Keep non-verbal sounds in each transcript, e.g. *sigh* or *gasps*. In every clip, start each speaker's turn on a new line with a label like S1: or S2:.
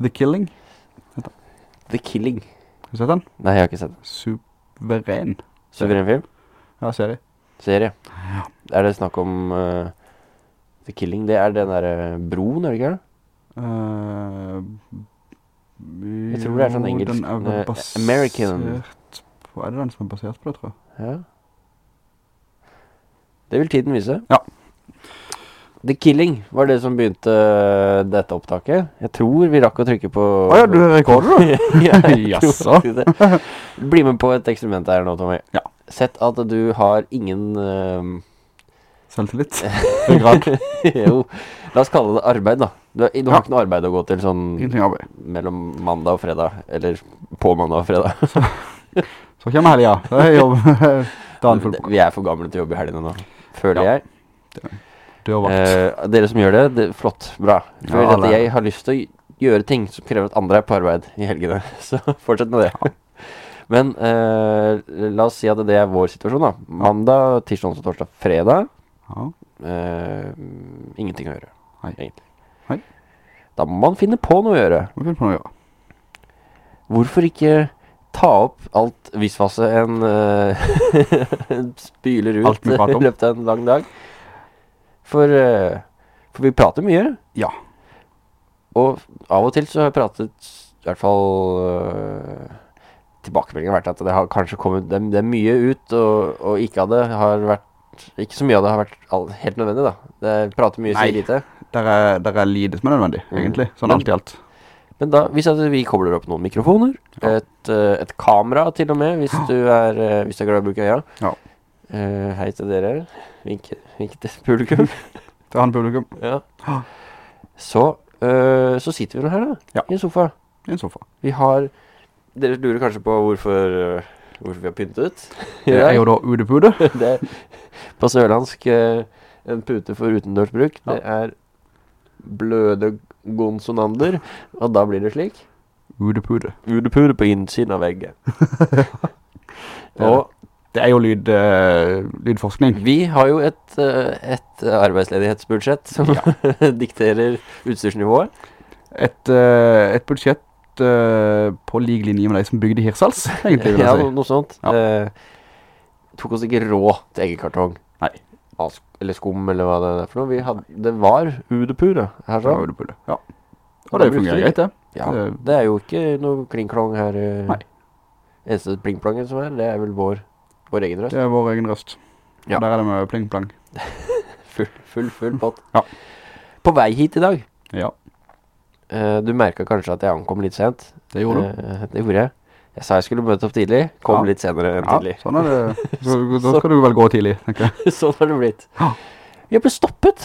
S1: The Killing.
S2: The Killing.
S1: Har du sett den?
S2: Nei, jeg har ikke sett den.
S1: Suveren.
S2: Suveren film?
S1: Ja, serie.
S2: Serie. Er det snakk om uh, The Killing? Det er den der eh, broen, er det ikke det?
S1: Uh,
S2: Jeg tror det er sånn engelsk,
S1: den er vel basert
S2: American.
S1: på, er det den som er basert på det, tror jeg?
S2: Ja. Det vil tiden vise.
S1: Ja.
S2: The Killing var det som begynte eh, dette opptaket. Jeg tror vi rakk å trykke på...
S1: Åja, du er rekorder du? *laughs*
S2: ja,
S1: Jaså.
S2: Bli med på et eksperiment her nå, Tommy.
S1: Ja.
S2: Sett at du har ingen... Uh...
S1: Selvtillit. *laughs* Grad.
S2: jo, la oss kalle det arbeid da. Du, har- ja. har ikke noe arbeid å gå til sånn
S1: Ingenting arbeid.
S2: mellom mandag og fredag, eller på mandag og fredag. *laughs*
S1: Så kommer helgen. Det er jobb.
S2: Vi er for gamle til å jobbe i helgene nå, føler
S1: Ja.
S2: jeg.
S1: Dørvakt.
S2: Eh, dere som gjør det, det flott, bra. For
S1: Ja, det-
S2: jeg har lyst til å gjøre ting som krever at andre er på arbeid i helgene. *laughs* Så fortsett med det. Men eh, la oss si at det er vår situasjon da. Mandag, tirsdag, onsdag, torsdag, fredag.
S1: Ja.
S2: eh, ingenting å gjøre,
S1: Nei.
S2: egentlig. Da må man finne på noe å gjøre.
S1: På noe å gjøre.
S2: Hvorfor ikke ta opp alt visvasse en *laughs* uh, spyler ut *laughs* i løpet av en lang dag? For, eh, for vi prater mye.
S1: Ja.
S2: Og av og til så har jeg pratet I hvert fall uh, Tilbakemeldingen har vært at det har kanskje kommet Det, det er mye ut, og, og ikke av det har vært Ikke så mye av det har vært all, helt nødvendig, da. Det er prater mye, sier lite.
S1: Der er, der er lite som er nødvendig,
S2: Mm.
S1: egentlig. Sånn
S2: Men-
S1: alt i alt.
S2: Men da, hvis vi kobler opp noen mikrofoner,
S1: Ja.
S2: et, øh, et kamera til og med, hvis du er, hvis du er glad i å bruke øya.
S1: Ja.
S2: Eh, hei til dere. Vink, vink til publikum. *laughs*
S1: Til han publikum.
S2: ja. Så, uh, så sitter vi nå her, da.
S1: Ja.
S2: I en sofa.
S1: I en sofa.
S2: Vi har Dere lurer kanskje på hvorfor, uh, hvorfor vi har pyntet? *laughs*
S1: Det er jo da udepude. *laughs*
S2: det er på sørlandsk en pute for utendørsbruk.
S1: Ja.
S2: Det er bløde gonsonander, og da blir det slik.
S1: Udepude.
S2: Udepude på innsiden av veggen.
S1: Er
S2: og
S1: Det er jo lyd, uh, lydforskning.
S2: vi har jo et, øh, et arbeidsledighetsbudsjett som *laughs* dikterer utstyrsnivået.
S1: Et, eh, et budsjett eh, på lik linje med de som bygde Hirsals, egentlig vil jeg *laughs*
S2: ja,
S1: si.
S2: noe sånt.
S1: Ja.
S2: Eh, tok oss ikke råd til eggekartong.
S1: Nei.
S2: Eller skum, eller hva det er for noe. Vi hadde, det var udepure her sånn.
S1: udepude, ja.
S2: Og
S1: Og det fungerer greit, det.
S2: Ja,
S1: Det-
S2: er jo ikke noe klingklong her. eh.
S1: Nei.
S2: Eneste plingplongen som er, det er vel vår, vår egen røst.
S1: Det er vår egen røst.
S2: Ja.
S1: Der er det med pling-plang. *laughs*
S2: Full, full, full pott.
S1: Ja.
S2: På vei hit i dag,
S1: Ja,
S2: Uh, du merket kanskje at jeg ankom litt sent.
S1: det gjorde du.
S2: Uh, det gjorde jeg. Jeg sa jeg skulle møte opp tidlig, kom
S1: Ja.
S2: litt senere enn
S1: Ja,
S2: tidlig.
S1: sånn er det. *laughs* Så, da skal du vel gå tidlig, tenker jeg. *laughs*
S2: sånn har det blitt.
S1: Ja.
S2: Jeg ble stoppet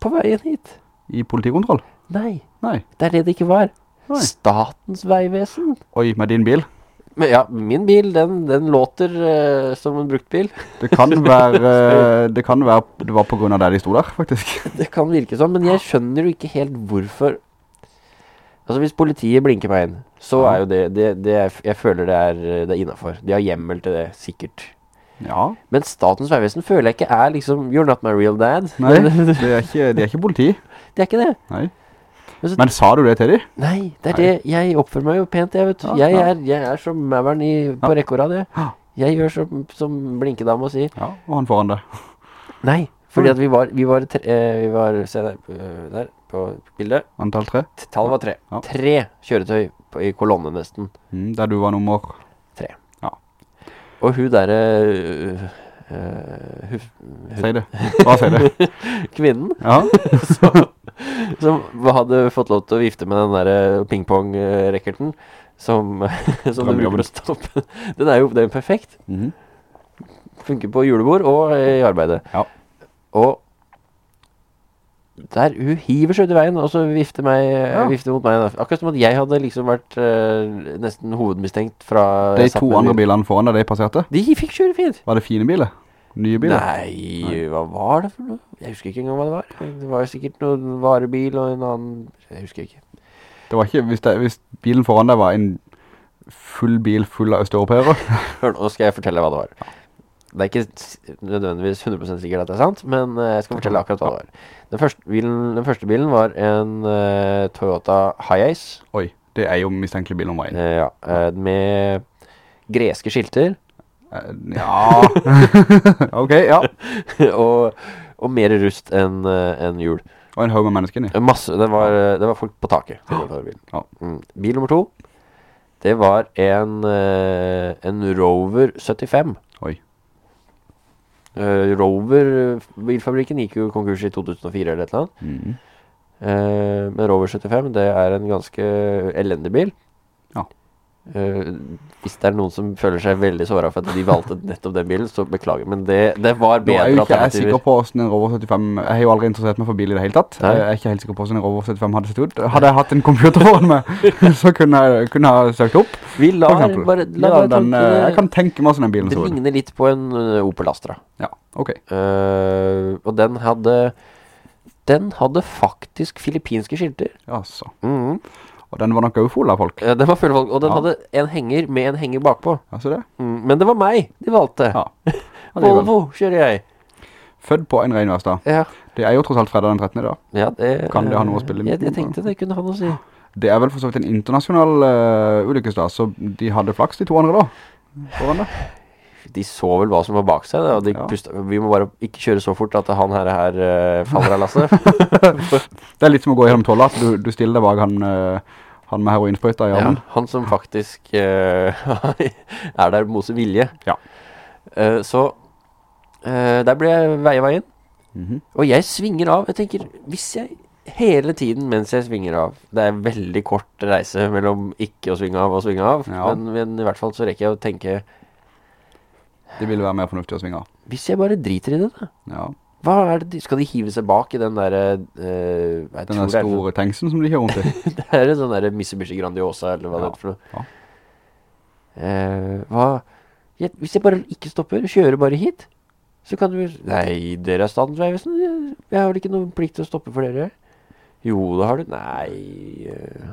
S2: på veien hit.
S1: I politikontroll?
S2: Nei,
S1: Nei.
S2: det er det det ikke var.
S1: Nei.
S2: Statens veivesen.
S1: Oi, med din bil?
S2: Men ja, min bil, den, den låter uh, som en brukt bil.
S1: Det kan *laughs* være, uh, det kan være det var på grunn av der de sto der, faktisk. *laughs*
S2: Det kan virke sånn, men jeg skjønner jo ikke helt hvorfor Altså hvis politiet blinker meg inn Så
S1: Ja.
S2: er jo det, det, det er, Jeg føler det er, det er innenfor De har hjemmel til det, sikkert
S1: Ja.
S2: Men Statens veivesen føler jeg ikke er liksom You're not my real dad
S1: Nei, *laughs* det er ikke, det er ikke politi.
S2: Det er ikke det
S1: Nei.
S2: Men så-
S1: Men sa du det til dem?
S2: Nei, det er
S1: Nei.
S2: det Jeg oppfører meg jo pent, jeg vet
S1: Ja,
S2: jeg,
S1: ja.
S2: er, jeg er som maveren i, på
S1: Ja.
S2: rekke og jeg. Jeg gjør som, som og sier
S1: Ja, og han foran deg.
S2: Nei, fordi at vi var Vi var, tre, eh, vi var Se der, eh, der På bildet
S1: Antall tre.
S2: Tallet var tre
S1: Ja.
S2: Tre kjøretøy på, i kolonne nesten
S1: Mm, der du var nummer
S2: Og hun der... øh, hun-
S1: Si det. Hva sier det? *laughs*
S2: Kvinnen *laughs*
S1: Ja. *laughs*
S2: som, som hadde fått lov til å vifte med den der pingpong-rekkerten Som, som du bruker å stoppe Den er jo den er perfekt
S1: -hmm.
S2: Funker på julebord og i arbeidet
S1: Ja.
S2: Og der hun hiver seg ut i veien Og så vifter, meg,
S1: Ja.
S2: vifter mot meg Akkurat som at jeg hadde liksom vært uh, Nesten hovedmistenkt fra
S1: De to andre
S2: bil.
S1: bilene foran deg, de passerte.
S2: De fikk kjøre fint
S1: Var det fine biler? Nye biler?
S2: Nei, hva var det for noe? Jeg husker ikke engang hva det var. Det var sikkert noen varebil og en annen Jeg husker ikke.
S1: Det var ikke, hvis, det, hvis bilen foran deg var en full bil full av østeuropeere. *laughs*
S2: Hør nå, skal jeg fortelle hva det var. Det er ikke nødvendigvis 100% sikkert at det er sant, men eh, jeg skal fortelle akkurat hva det var. Den første bilen, den første bilen var en uh, Toyota Hiace.
S1: Oi, det er jo mistenkelig bil om veien.
S2: Uh, ja, uh, med greske skilter
S1: ja. *laughs* ok, ja. *laughs*
S2: og, og mer rust enn enn hjul.
S1: Og en haug med mennesker
S2: Masse, det var, det var folk på taket. bilen.
S1: Ja.
S2: Mm. Bil nummer to, det var en, en Rover 75.
S1: Oi.
S2: Eh, Rover, bilfabrikken gikk jo konkurs i 2004 eller et eller annet.
S1: Mm.
S2: Uh, men Rover 75, det er en ganske elendig bil. Eh, hvis det er noen som føler seg veldig såra for at de valgte nettopp den bilen, så beklager. Men det, det var
S1: Nå er
S2: bedre
S1: jo ikke jeg
S2: alternativer.
S1: sikker på hvordan en Rover 75 Jeg har jo aldri interessert meg for bil i det hele tatt.
S2: Nei.
S1: Jeg er ikke helt sikker på hvordan en Rover 75 hadde sett ut. Hadde jeg hatt en computer foran meg, *laughs* så kunne jeg, kunne jeg søkt opp.
S2: Vi lar bare, la bare
S1: den, eh, jeg kan tenke meg hvordan den bilen
S2: Det
S1: så ut.
S2: ligner litt på en eh, Opel Astra.
S1: Ja, ok.
S2: Uh, og den hadde Den hadde faktisk filippinske skilter.
S1: Ja, så.
S2: Mhm.
S1: Og den var nok også full av folk.
S2: Ja, den var full av folk, og den
S1: Ja.
S2: hadde en henger med en henger bakpå.
S1: Ja, så det.
S2: Mm, men det var meg de valgte.
S1: Ja. *laughs*
S2: Volvo kjører jeg.
S1: Født på en regnværsdag.
S2: Ja,
S1: Det er jo tross alt fredag den 13. da.
S2: ja det
S1: Kan det ha noe å spille med?
S2: jeg, jeg tenkte det kunne ha noe å si.
S1: Det er vel for så vidt en internasjonal uh, ulykkesdag, så de hadde flaks de to andre da. Foran det.
S2: De så vel hva som var bak seg, og
S1: Ja.
S2: pustet, vi må bare ikke kjøre så fort at han her, her uh, faller av lasset. *laughs*
S1: Det er litt som å gå gjennom tollet, du, du stiller deg bak han, uh, han med heroinsprøyta i
S2: ja, han som faktisk uh, *laughs* er der mot sin vilje.
S1: Ja.
S2: Så der ble jeg veia veien.
S1: Mhm.
S2: Og jeg svinger av. Jeg tenker, hvis jeg hele tiden mens jeg svinger av Det er en veldig kort reise mellom ikke å svinge av og svinge av.
S1: Ja.
S2: Men, men i hvert fall så rekker jeg å tenke
S1: Det ville være mer fornuftig å svinge av.
S2: Hvis jeg bare driter i det, da.
S1: Ja.
S2: Hva er det Skal de hive seg bak i den der... Uh,
S1: Den der store tanksen som de kjører rundt i. *laughs*
S2: Det er en sånn der Mitsubishi Grandiosa, eller hva
S1: Ja,
S2: det er for noe.
S1: ja.
S2: Uh, hva jeg, Hvis jeg bare ikke stopper, kjører bare hit, så kan du Nei, dere er Statens vei. Jeg, jeg har vel ikke noen plikt til å stoppe for dere? Jo, det har du. Nei Uh.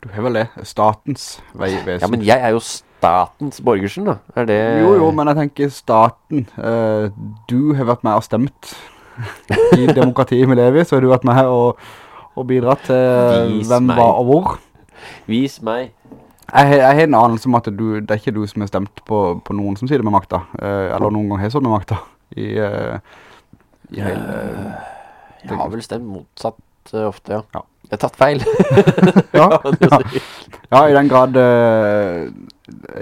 S1: Du har vel det. Statens veivesen.
S2: Ja, men jeg er jo statens Borgersen, da. Er det
S1: Jo, jo, men jeg tenker staten. Uh, du har vært med og stemt *laughs* i demokratiet vi lever i, så har du vært med og, og bidratt til
S2: Vis
S1: hvem
S2: meg.
S1: hva og hvor.
S2: Vis meg.
S1: Jeg, har- en anelse om at du, det er ikke du som har stemt på, på noen som sier det med makta, uh, eller noen gang har sånn med makta. I, uh, i hele...
S2: Jeg har vel stemt motsatt ofte, ja.
S1: Ja.
S2: Jeg har tatt feil. *laughs*
S1: Ja, *laughs*
S2: ja.
S1: ja, i den grad eh,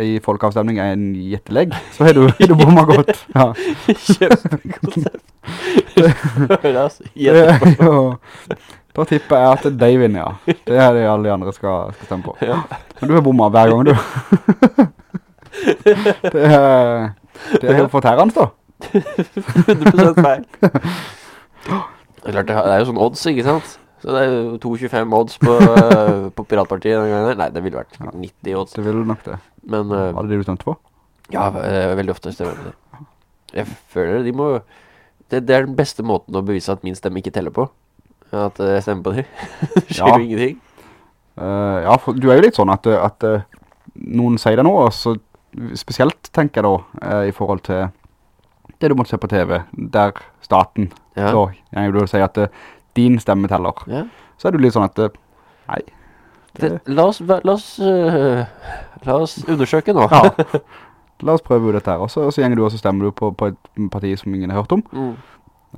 S1: i folkeavstemning er en gjettelegg, så har du, du bommet godt. Ja.
S2: Kjempekonsept.
S1: Er Da tipper jeg at det er Davin, ja. Det er det alle de andre skal, skal stemme på.
S2: Ja.
S1: Men du har bommet hver gang, du. Det er, det er jo fortærende, da.
S2: 100% feil. *laughs* Det er klart, det er jo sånn odds, ikke sant? Så det er jo 2,25 odds på, eh, på Piratpartiet den gangen. Nei, det ville vært 90 odds.
S1: Det ville nok det.
S2: Men
S1: Var det det du stemte på?
S2: ja, eh, veldig ofte stemmer det. Jeg føler de må det, det er den beste måten å bevise at min stemme ikke teller på. At eh, jeg stemmer på det. *laughs* det skjer
S1: Ja.
S2: jo ingenting.
S1: Uh, ja, for du er jo litt sånn at, at noen sier det nå, så spesielt tenker jeg da i forhold til det du måtte se på TV, der staten,
S2: Ja.
S1: så, jeg vil si at din stemme teller.
S2: Ja.
S1: Så er du litt sånn at, nei,
S2: Det, la oss, la oss, uh, la oss undersøke nå.
S1: ja, *laughs* la oss prøve dette her. Og så, og så gjenger du og så stemmer du på, på et parti som ingen har hørt om.
S2: Mm.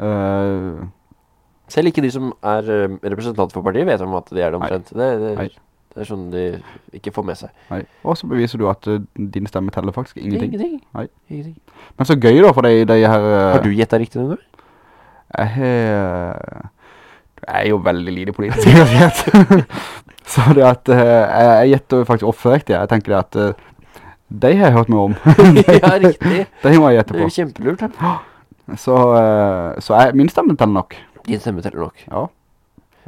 S1: Uh,
S2: Selv ikke de som er eh, representanter for partiet vet om at de er det omtrent. Det, det, det er sånn de ikke får med seg.
S1: nei. Og så beviser du at uh, din stemme teller faktisk ingenting.
S2: Ingenting. Ingenting.
S1: Men så gøy da for de, de her... Uh,
S2: Har du gjettet riktig gang?
S1: Jeg Du er jo veldig lite politisk. *laughs* *laughs* så det at eh, jeg, gjetter faktisk oppført. Jeg tenker det at eh, de har jeg hørt meg om. *laughs* *laughs*
S2: ja, riktig.
S1: de må jeg gjette
S2: Det er jo kjempelurt. Da. *gasps*
S1: Så, eh, så jeg, min stemme teller nok.
S2: Din stemme teller nok.
S1: Ja.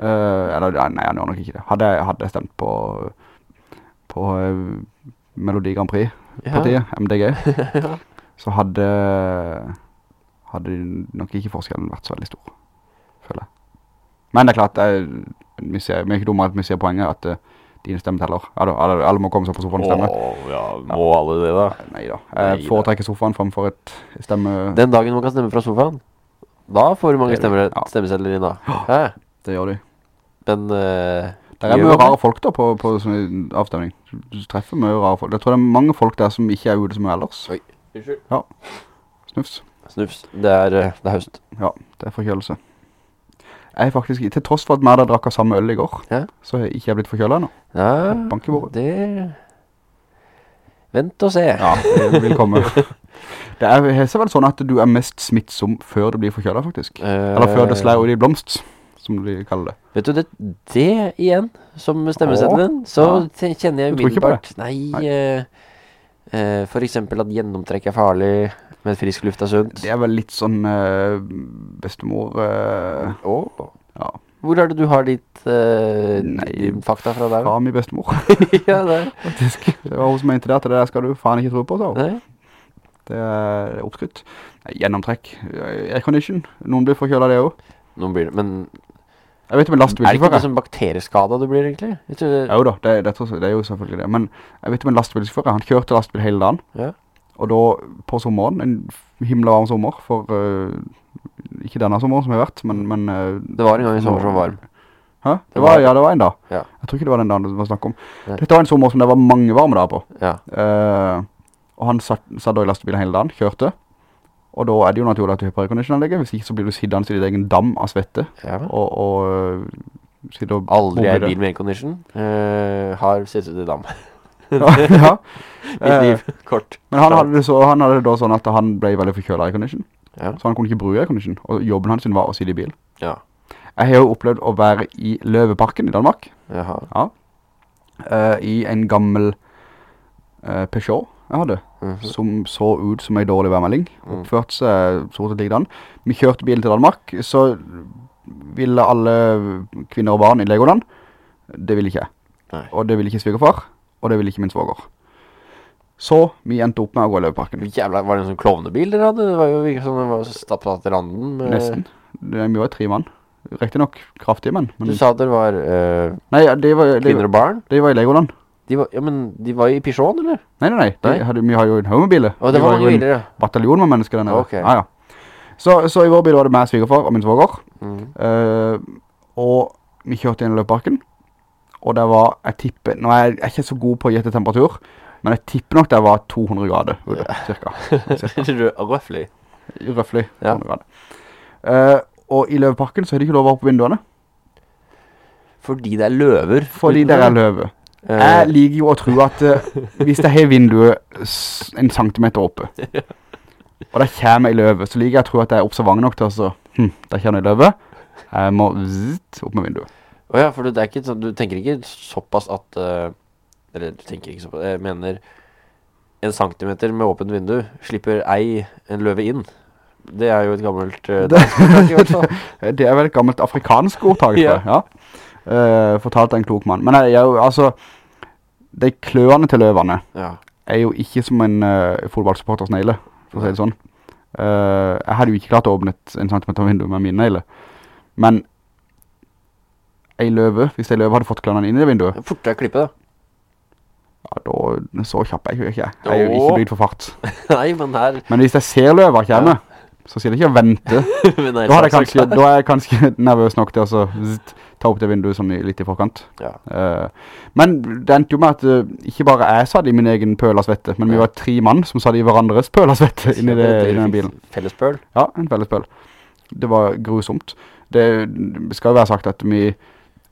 S1: Uh, eller nei, han gjør nok ikke det. Hadde, hadde jeg stemt på på uh, Melodi Grand Prix-partiet, MDG,
S2: ja.
S1: så hadde hadde nok ikke forskjellen vært så veldig stor, føler jeg. Men det er klart, jeg, vi, ser, vi er ikke dumme at vi ser poenget at uh, dine stemmer teller. Alle, alle, alle må komme seg på sofaen og stemme.
S2: Åh, ja, må alle det da?
S1: Nei da. Jeg
S2: da.
S1: foretrekker sofaen fremfor et stemme...
S2: Den dagen man kan stemme fra sofaen, da får du mange stemmer,
S1: ja.
S2: stemmesedler inn da. Hæ?
S1: Det gjør de.
S2: Men, Uh,
S1: Det er mye rare folk da på, på sånn avstemning. Du, du treffer mye rare folk. Jeg tror det er mange folk der som ikke er ute som er ellers.
S2: Oi. Unnskyld.
S1: Snufs.
S2: Snufs. Det er, eh, det er høst.
S1: Ja, det er forkjølelse. Jeg er faktisk, til tross for at vi hadde drakk av samme øl i går,
S2: Ja.
S1: så har jeg ikke blitt forkjølet nå.
S2: Ja,
S1: Bank
S2: det... Vent og se.
S1: Ja, det vil komme. *laughs* Det er det er vel sånn at du er mest smittsom før du blir forkjølet, faktisk.
S2: Uh,
S1: Eller før det slår ut i blomst, som de kaller det.
S2: Vet du, det, det igjen, som stemmeseddelen, så
S1: Ja.
S2: kjenner jeg umiddelbart Nei,
S1: Nei.
S2: eh, eh, for eksempel at gjennomtrekk er farlig, men frisk luft er sunt.
S1: Det er vel litt sånn eh, bestemor... eh,
S2: oh.
S1: ja,
S2: Hvor er det du har ditt
S1: Nei,
S2: fakta fra der?
S1: fra min bestemor, *laughs*
S2: ja,
S1: faktisk. *laughs* Det var hun som mente det, at det der skal du faen ikke tro på, så.
S2: Nei.
S1: Det er oppskrytt. Gjennomtrekk. Aircondition. Noen blir forkjølet det også.
S2: Noen blir det, men
S1: Jeg vet om en
S2: er det ikke noe sånn bakterieskada du blir egentlig? Jeg
S1: Jo da, det, det, det er jo selvfølgelig det. Men jeg vet om en lastebilsjåfør. Han kjørte lastebil hele dagen.
S2: Ja.
S1: Og da på sommeren, en himla varm sommer, for uh, ikke denne sommeren som har vært, men... men uh,
S2: det var en gang i sommer som var varm.
S1: Hæ? Det var,
S2: var-
S1: ja, det var en dag.
S2: Ja.
S1: Jeg tror ikke det var den dagen det var snakk om.
S2: Nei.
S1: Dette var en sommer som det var mange varme dager på.
S2: Ja.
S1: Uh, og han satt, satt da i lastebilen hele dagen, kjørte. Og da er det jo naturlig at du har på aircondition-anlegget. Hvis ikke så blir du siddende i din egen dam av svette.
S2: ja.
S1: Og, og øh, og...
S2: Aldri er bil med aircondition. Uh, har sittet i dam. *laughs*
S1: ja. *laughs*
S2: Mitt
S1: Eh,
S2: liv, kort.
S1: Men han hadde, det så, han hadde det da sånn at han ble veldig forkjølet aircondition.
S2: Ja.
S1: Så han kunne ikke bruke aircondition. Og jobben hans var å sitte i bil.
S2: Ja.
S1: Jeg har jo opplevd å være i Løveparken i Danmark.
S2: Jaha.
S1: Ja. Uh, I en gammel uh, Peugeot jeg hadde.
S2: Mhm.
S1: Som så ut som en dårlig værmelding.
S2: Mm.
S1: Oppførte seg stort sett likedan. Vi kjørte bilen til Danmark, så ville alle kvinner og barn i Legoland. Det ville ikke jeg. Og det ville ikke svigerfar. Og det ville ikke min svoger. Så vi endte opp med å gå i Løveparken.
S2: Jævla, var det en sånn klovnebil dere hadde? Det var jo ikke sånn, det var stappet til randen. med-
S1: Nesten. Det, vi var tre mann. Riktig nok kraftige menn. Men,
S2: Du sa dere var eh,
S1: nei, ja, det var, det,
S2: kvinner og barn.
S1: det var i Legoland.
S2: De var, ja, men de var i Peugeot, eller?
S1: Nei, nei, nei.
S2: Nei?
S1: De hadde, vi har jo en haumobile.
S2: Å, det var mange biler, ja.
S1: bataljon med mennesker der nede.
S2: Ok.
S1: Ja, ja. Så, så i vår bil var det meg, svigerfar og min svoger.
S2: Mm.
S1: Uh, og vi kjørte inn i løpeparken. Og det var, jeg tipper, nå er jeg, jeg er ikke så god på å gjette temperatur, men jeg tipper nok det var 200 grader ute, cirka. *laughs*
S2: Røffelig.
S1: Røffelig
S2: Ja.
S1: 200 grader. Uh, og i løveparken så er det ikke lov å ha på vinduene,
S2: Fordi det er løver.
S1: fordi det er løve.
S2: Eh,
S1: Jeg liker jo å tro at eh, hvis jeg har vinduet en centimeter oppe, *laughs* og det kommer en løve, så liker jeg å tro at jeg er observant nok til å så, hm, der kommer en løve, jeg må zzzt, opp med vinduet.
S2: Åja, oh for er ikke sånn, du tenker ikke såpass at eh, Eller du tenker ikke såpass Jeg mener En centimeter med åpent vindu Slipper ei en løve inn Det er jo et gammelt uh, *laughs*
S1: Det- *laughs* Det er vel et gammelt afrikansk ordtak,
S2: Ja.
S1: Ja. Eh, fortalt en klok mann. Men jeg, jeg, altså, de kløene til løverne
S2: Ja,
S1: er jo ikke som en uh, fotballsupporters neile, for å si det sånn. Uh, jeg hadde jo ikke klart å åpne en centimeter vindu med mine neile. Men en løve, hvis en løve hadde fått kløene inn i det vinduet,
S2: fortere klippet da
S1: ja, da så kjapp jeg jo ikke. Jeg er jo ikke bygd for fart. *laughs*
S2: Nei, men her
S1: Men hvis jeg ser løver komme, så sier *laughs* det ikke å vente.
S2: nei,
S1: Da, er jeg kanskje, da er jeg kanskje *laughs* nervøs nok til å så ta opp det vinduet sånn litt i forkant.
S2: Ja,
S1: Uh, men det endte jo med at uh, ikke bare jeg satt i min egen pøl av svette, men vi var tre mann som satt i hverandres pøl av svette inni, det, inni den bilen.
S2: Felles pøl
S1: Ja, en felles pøl. Det var grusomt. Det skal jo være sagt at vi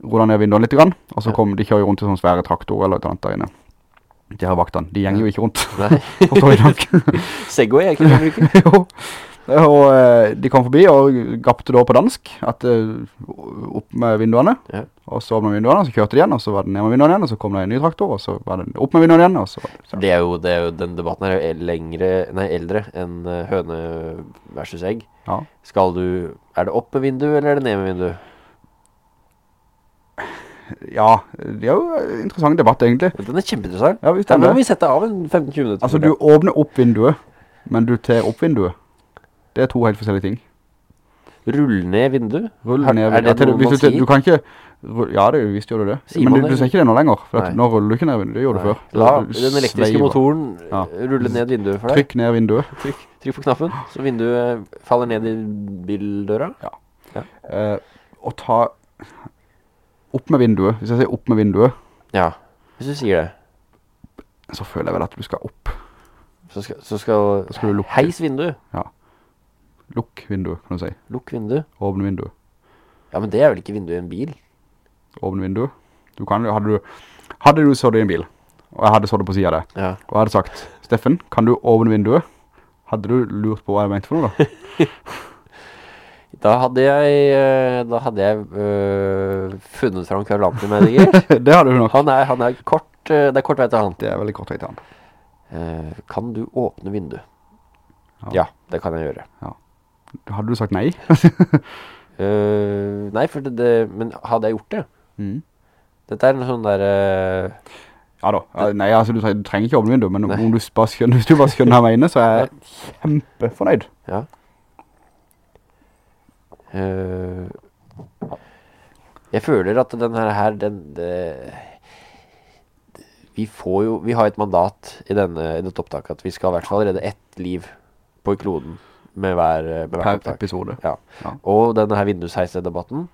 S1: rullet ned vinduene litt, grann, og så
S2: Ja.
S1: kom de kjører rundt i sånne svære traktorer eller eller annet der inne. De her vaktene, de gjenger jo ikke rundt,
S2: Nei. *laughs* Segway er ikke det å bruke
S1: jo. Og eh, de kom forbi og gapte da på dansk at eh, opp med vinduene.
S2: Ja.
S1: Og så opp med vinduene, så kjørte de igjen, og så var det ned med vinduene igjen, og så kom det en ny traktor, og så var det opp med vinduene igjen, og så var det så.
S2: det er, jo, det er jo Den debatten her er jo lengre, nei, eldre enn eh, høne versus egg
S1: Ja.
S2: Skal du Er det opp med vindu, eller er det ned med vindu?
S1: ja, det er jo en interessant debatt egentlig.
S2: Den er kjempeinteressant
S1: Ja, Den
S2: må vi sette av en 15-20 minutter
S1: Altså, du åpner opp vinduet, men du tar opp vinduet. Det er to helt forskjellige ting.
S2: Rull ned vindu
S1: Rull ned vinduet
S2: Er det noe man sier?
S1: du kan ikke Ja, det, visst gjør du det.
S2: Sier
S1: Men du, du ser ikke det nå lenger, for nå ruller du ikke ned vinduet, det gjorde du før.
S2: La den elektriske
S1: sveiver.
S2: motoren
S1: Ja.
S2: rulle ned vinduet for deg.
S1: Trykk ned vinduet.
S2: Trykk, trykk på knappen, så vinduet faller ned i bildøra.
S1: Eh, og ta opp med vinduet. Hvis jeg sier opp med vinduet,
S2: Ja, hvis du sier det.
S1: så føler jeg vel at du skal opp.
S2: Så skal, så skal,
S1: så skal du lukke.
S2: heis vinduet.
S1: Lukk vinduet, kan du si.
S2: Lukk vinduet.
S1: Åpne vinduet.
S2: Ja, men det er vel ikke vinduet i en bil?
S1: Åpne vinduet. Du kan, hadde du, hadde du så det i en bil, og jeg hadde så det på siden av det,
S2: Ja.
S1: og jeg hadde sagt, Steffen, kan du åpne vinduet? Hadde du lurt på hva jeg mente for noe da? *laughs*
S2: Da hadde jeg, eh, da hadde jeg øh, funnet fram kverulanten med deg,
S1: det hadde du nok.
S2: Han er, han er kort, øh, det er kort vei til han.
S1: Det er veldig kort vei til han.
S2: Eh, kan du åpne vinduet?
S1: Ja.
S2: Ja, det kan jeg gjøre.
S1: Hadde du sagt nei?
S2: uh, *laughs* nei, for det, det, men hadde jeg gjort det?
S1: Mm.
S2: Dette er en sånn der Uh,
S1: Ja da. det, Nei, altså du, du trenger ikke åpne vinduet, men om du bare skjønner, hvis *laughs* du bare skjønner hva jeg mener, så er jeg *laughs* kjempefornøyd.
S2: Ja. Uh, jeg føler at den her, den, vi får jo, vi har et mandat i, denne, i dette opptaket at vi skal i hvert fall redde ett liv på kloden med hver, med hver
S1: Per episode.
S2: Ja.
S1: Ja.
S2: Og denne her vindusheisdebatten,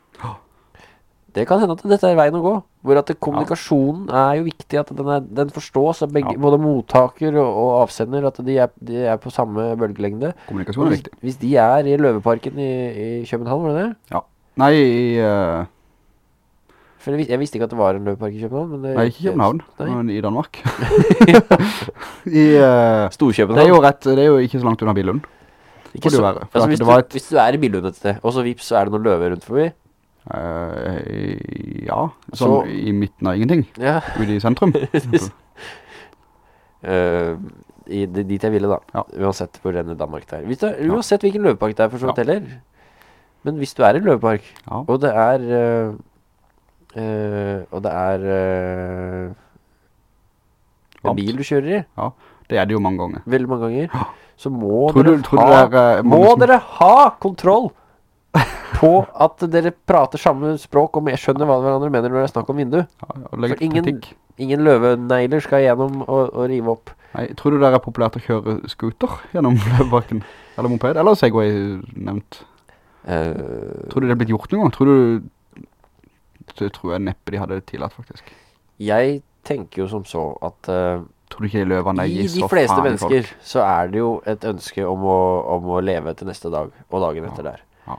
S2: det kan hende at dette er veien å gå. Hvor at kommunikasjonen er jo viktig, at den, er, den forstås av begge,
S1: Ja.
S2: både mottaker og, og avsender, at de er, de er på samme bølgelengde.
S1: Kommunikasjon er viktig.
S2: hvis de er i Løveparken i, i København, var det det? Ja.
S1: Nei, i,
S2: Uh... Jeg, vis- jeg visste ikke at det var en løvepark i København. Men det,
S1: nei, ikke i København,
S2: Nei.
S1: men i Danmark. *laughs* *laughs* I, eh, det er
S2: Storkøbenhavn.
S1: jo rett, det er jo ikke så langt unna Billund.
S2: Ikke så-
S1: være,
S2: Altså, hvis, du,
S1: var et-
S2: hvis du er i Billund et sted, og så vips, så er det noen løver rundt forbi.
S1: Uh, ja, sånn
S2: Så-
S1: i midten av ingenting,
S2: Ja.
S1: ute i sentrum. *laughs*
S2: uh, i, dit jeg ville, da.
S1: Ja.
S2: Uansett hvor denne Danmark der. Hvis du, uansett hvilken løvepark det er, for så vidt
S1: Ja.
S2: heller. Men hvis du er i en løvepark,
S1: Ja.
S2: og det er Uh, Og det er en bil du kjører i, Ja,
S1: Det er det jo mange ganger.
S2: veldig mange ganger, så må
S1: Tror
S2: dere
S1: du, tror
S2: ha
S1: du er eh,
S2: Må
S1: som-
S2: dere ha kontroll på at dere prater samme språk og mer skjønner hva hverandre mener når det er snakk om vindu?
S1: Ja,
S2: For ingen- Ingen løvenegler skal gjennom og, og rive opp.
S1: Nei, tror du det er populært å kjøre scooter gjennom *laughs* Løvebakken? Eller moped? Eller Segway nevnt?
S2: Uh,
S1: Tror du det er blitt gjort noen gang? Tror du... Det tror jeg neppe de hadde tillatt, faktisk.
S2: jeg tenker jo som så at eh,
S1: Tror du ikke de løvene
S2: i
S1: gir
S2: de
S1: så
S2: fleste
S1: faen i folk?
S2: mennesker så er det jo et ønske om å, om å leve til neste dag og dagen etter der.
S1: ja.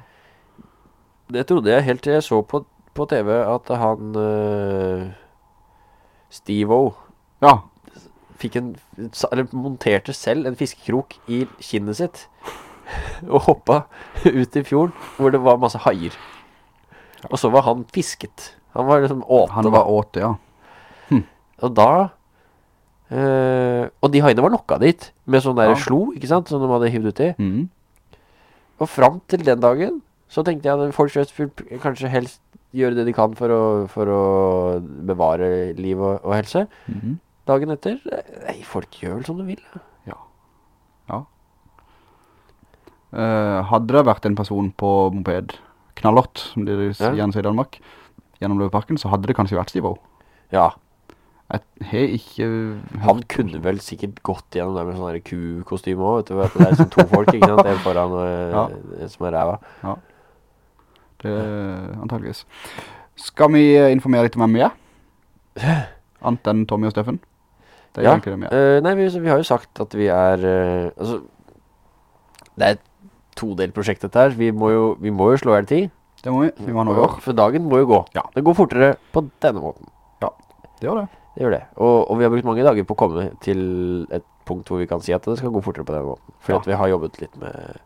S2: Det trodde jeg helt til jeg så på, på TV at han uh, Steve-O
S1: Ja,
S2: fikk en, eller monterte selv en fiskekrok i kinnet sitt *laughs* og hoppa ut i fjorden hvor det var masse haier. Og så var han fisket. Han var liksom åte.
S1: han var åte, ja.
S2: Og da eh, Og de haiene var lokka dit med sånn der
S1: Ja.
S2: slo, ikke sant, som de hadde hivd i
S1: mm.
S2: Og fram til den dagen så tenkte jeg at folk vil kanskje helst gjøre det de kan for å, for å bevare liv og, og helse.
S1: mm.
S2: Dagen etter Nei, folk gjør vel som de vil.
S1: Eh, hadde det vært en person på moped, Knallott, som de
S2: Ja.
S1: gjerne sier i Danmark, gjennom Løveparken, så hadde det kanskje vært Steve-O.
S2: Ja,
S1: Jeg har ikke...
S2: han kunne vel sikkert gått gjennom det med sånne der kukostyme òg, vet du. Det er liksom to folk, ikke sant. En foran eh, som er ræva.
S1: Det antageligvis. Skal vi eh, informere litt om hvem vi er? *laughs* Annet enn Tommy og Steffen? Det er
S2: Ja,
S1: egentlig det vi er.
S2: Uh, nei, vi, vi har jo sagt at vi er uh, Altså, det er et todelt prosjekt dette her. Vi må jo, vi må jo slå hele tid.
S1: Det må vi. Vi må ha noe år.
S2: For dagen må jo gå.
S1: Ja.
S2: Det går fortere på denne måten.
S1: Det gjør det.
S2: Det gjør det. Og, og vi har brukt mange dager på å komme til et punkt hvor vi kan si at det skal gå fortere på den måten. Fordi
S1: Ja.
S2: at vi har jobbet litt med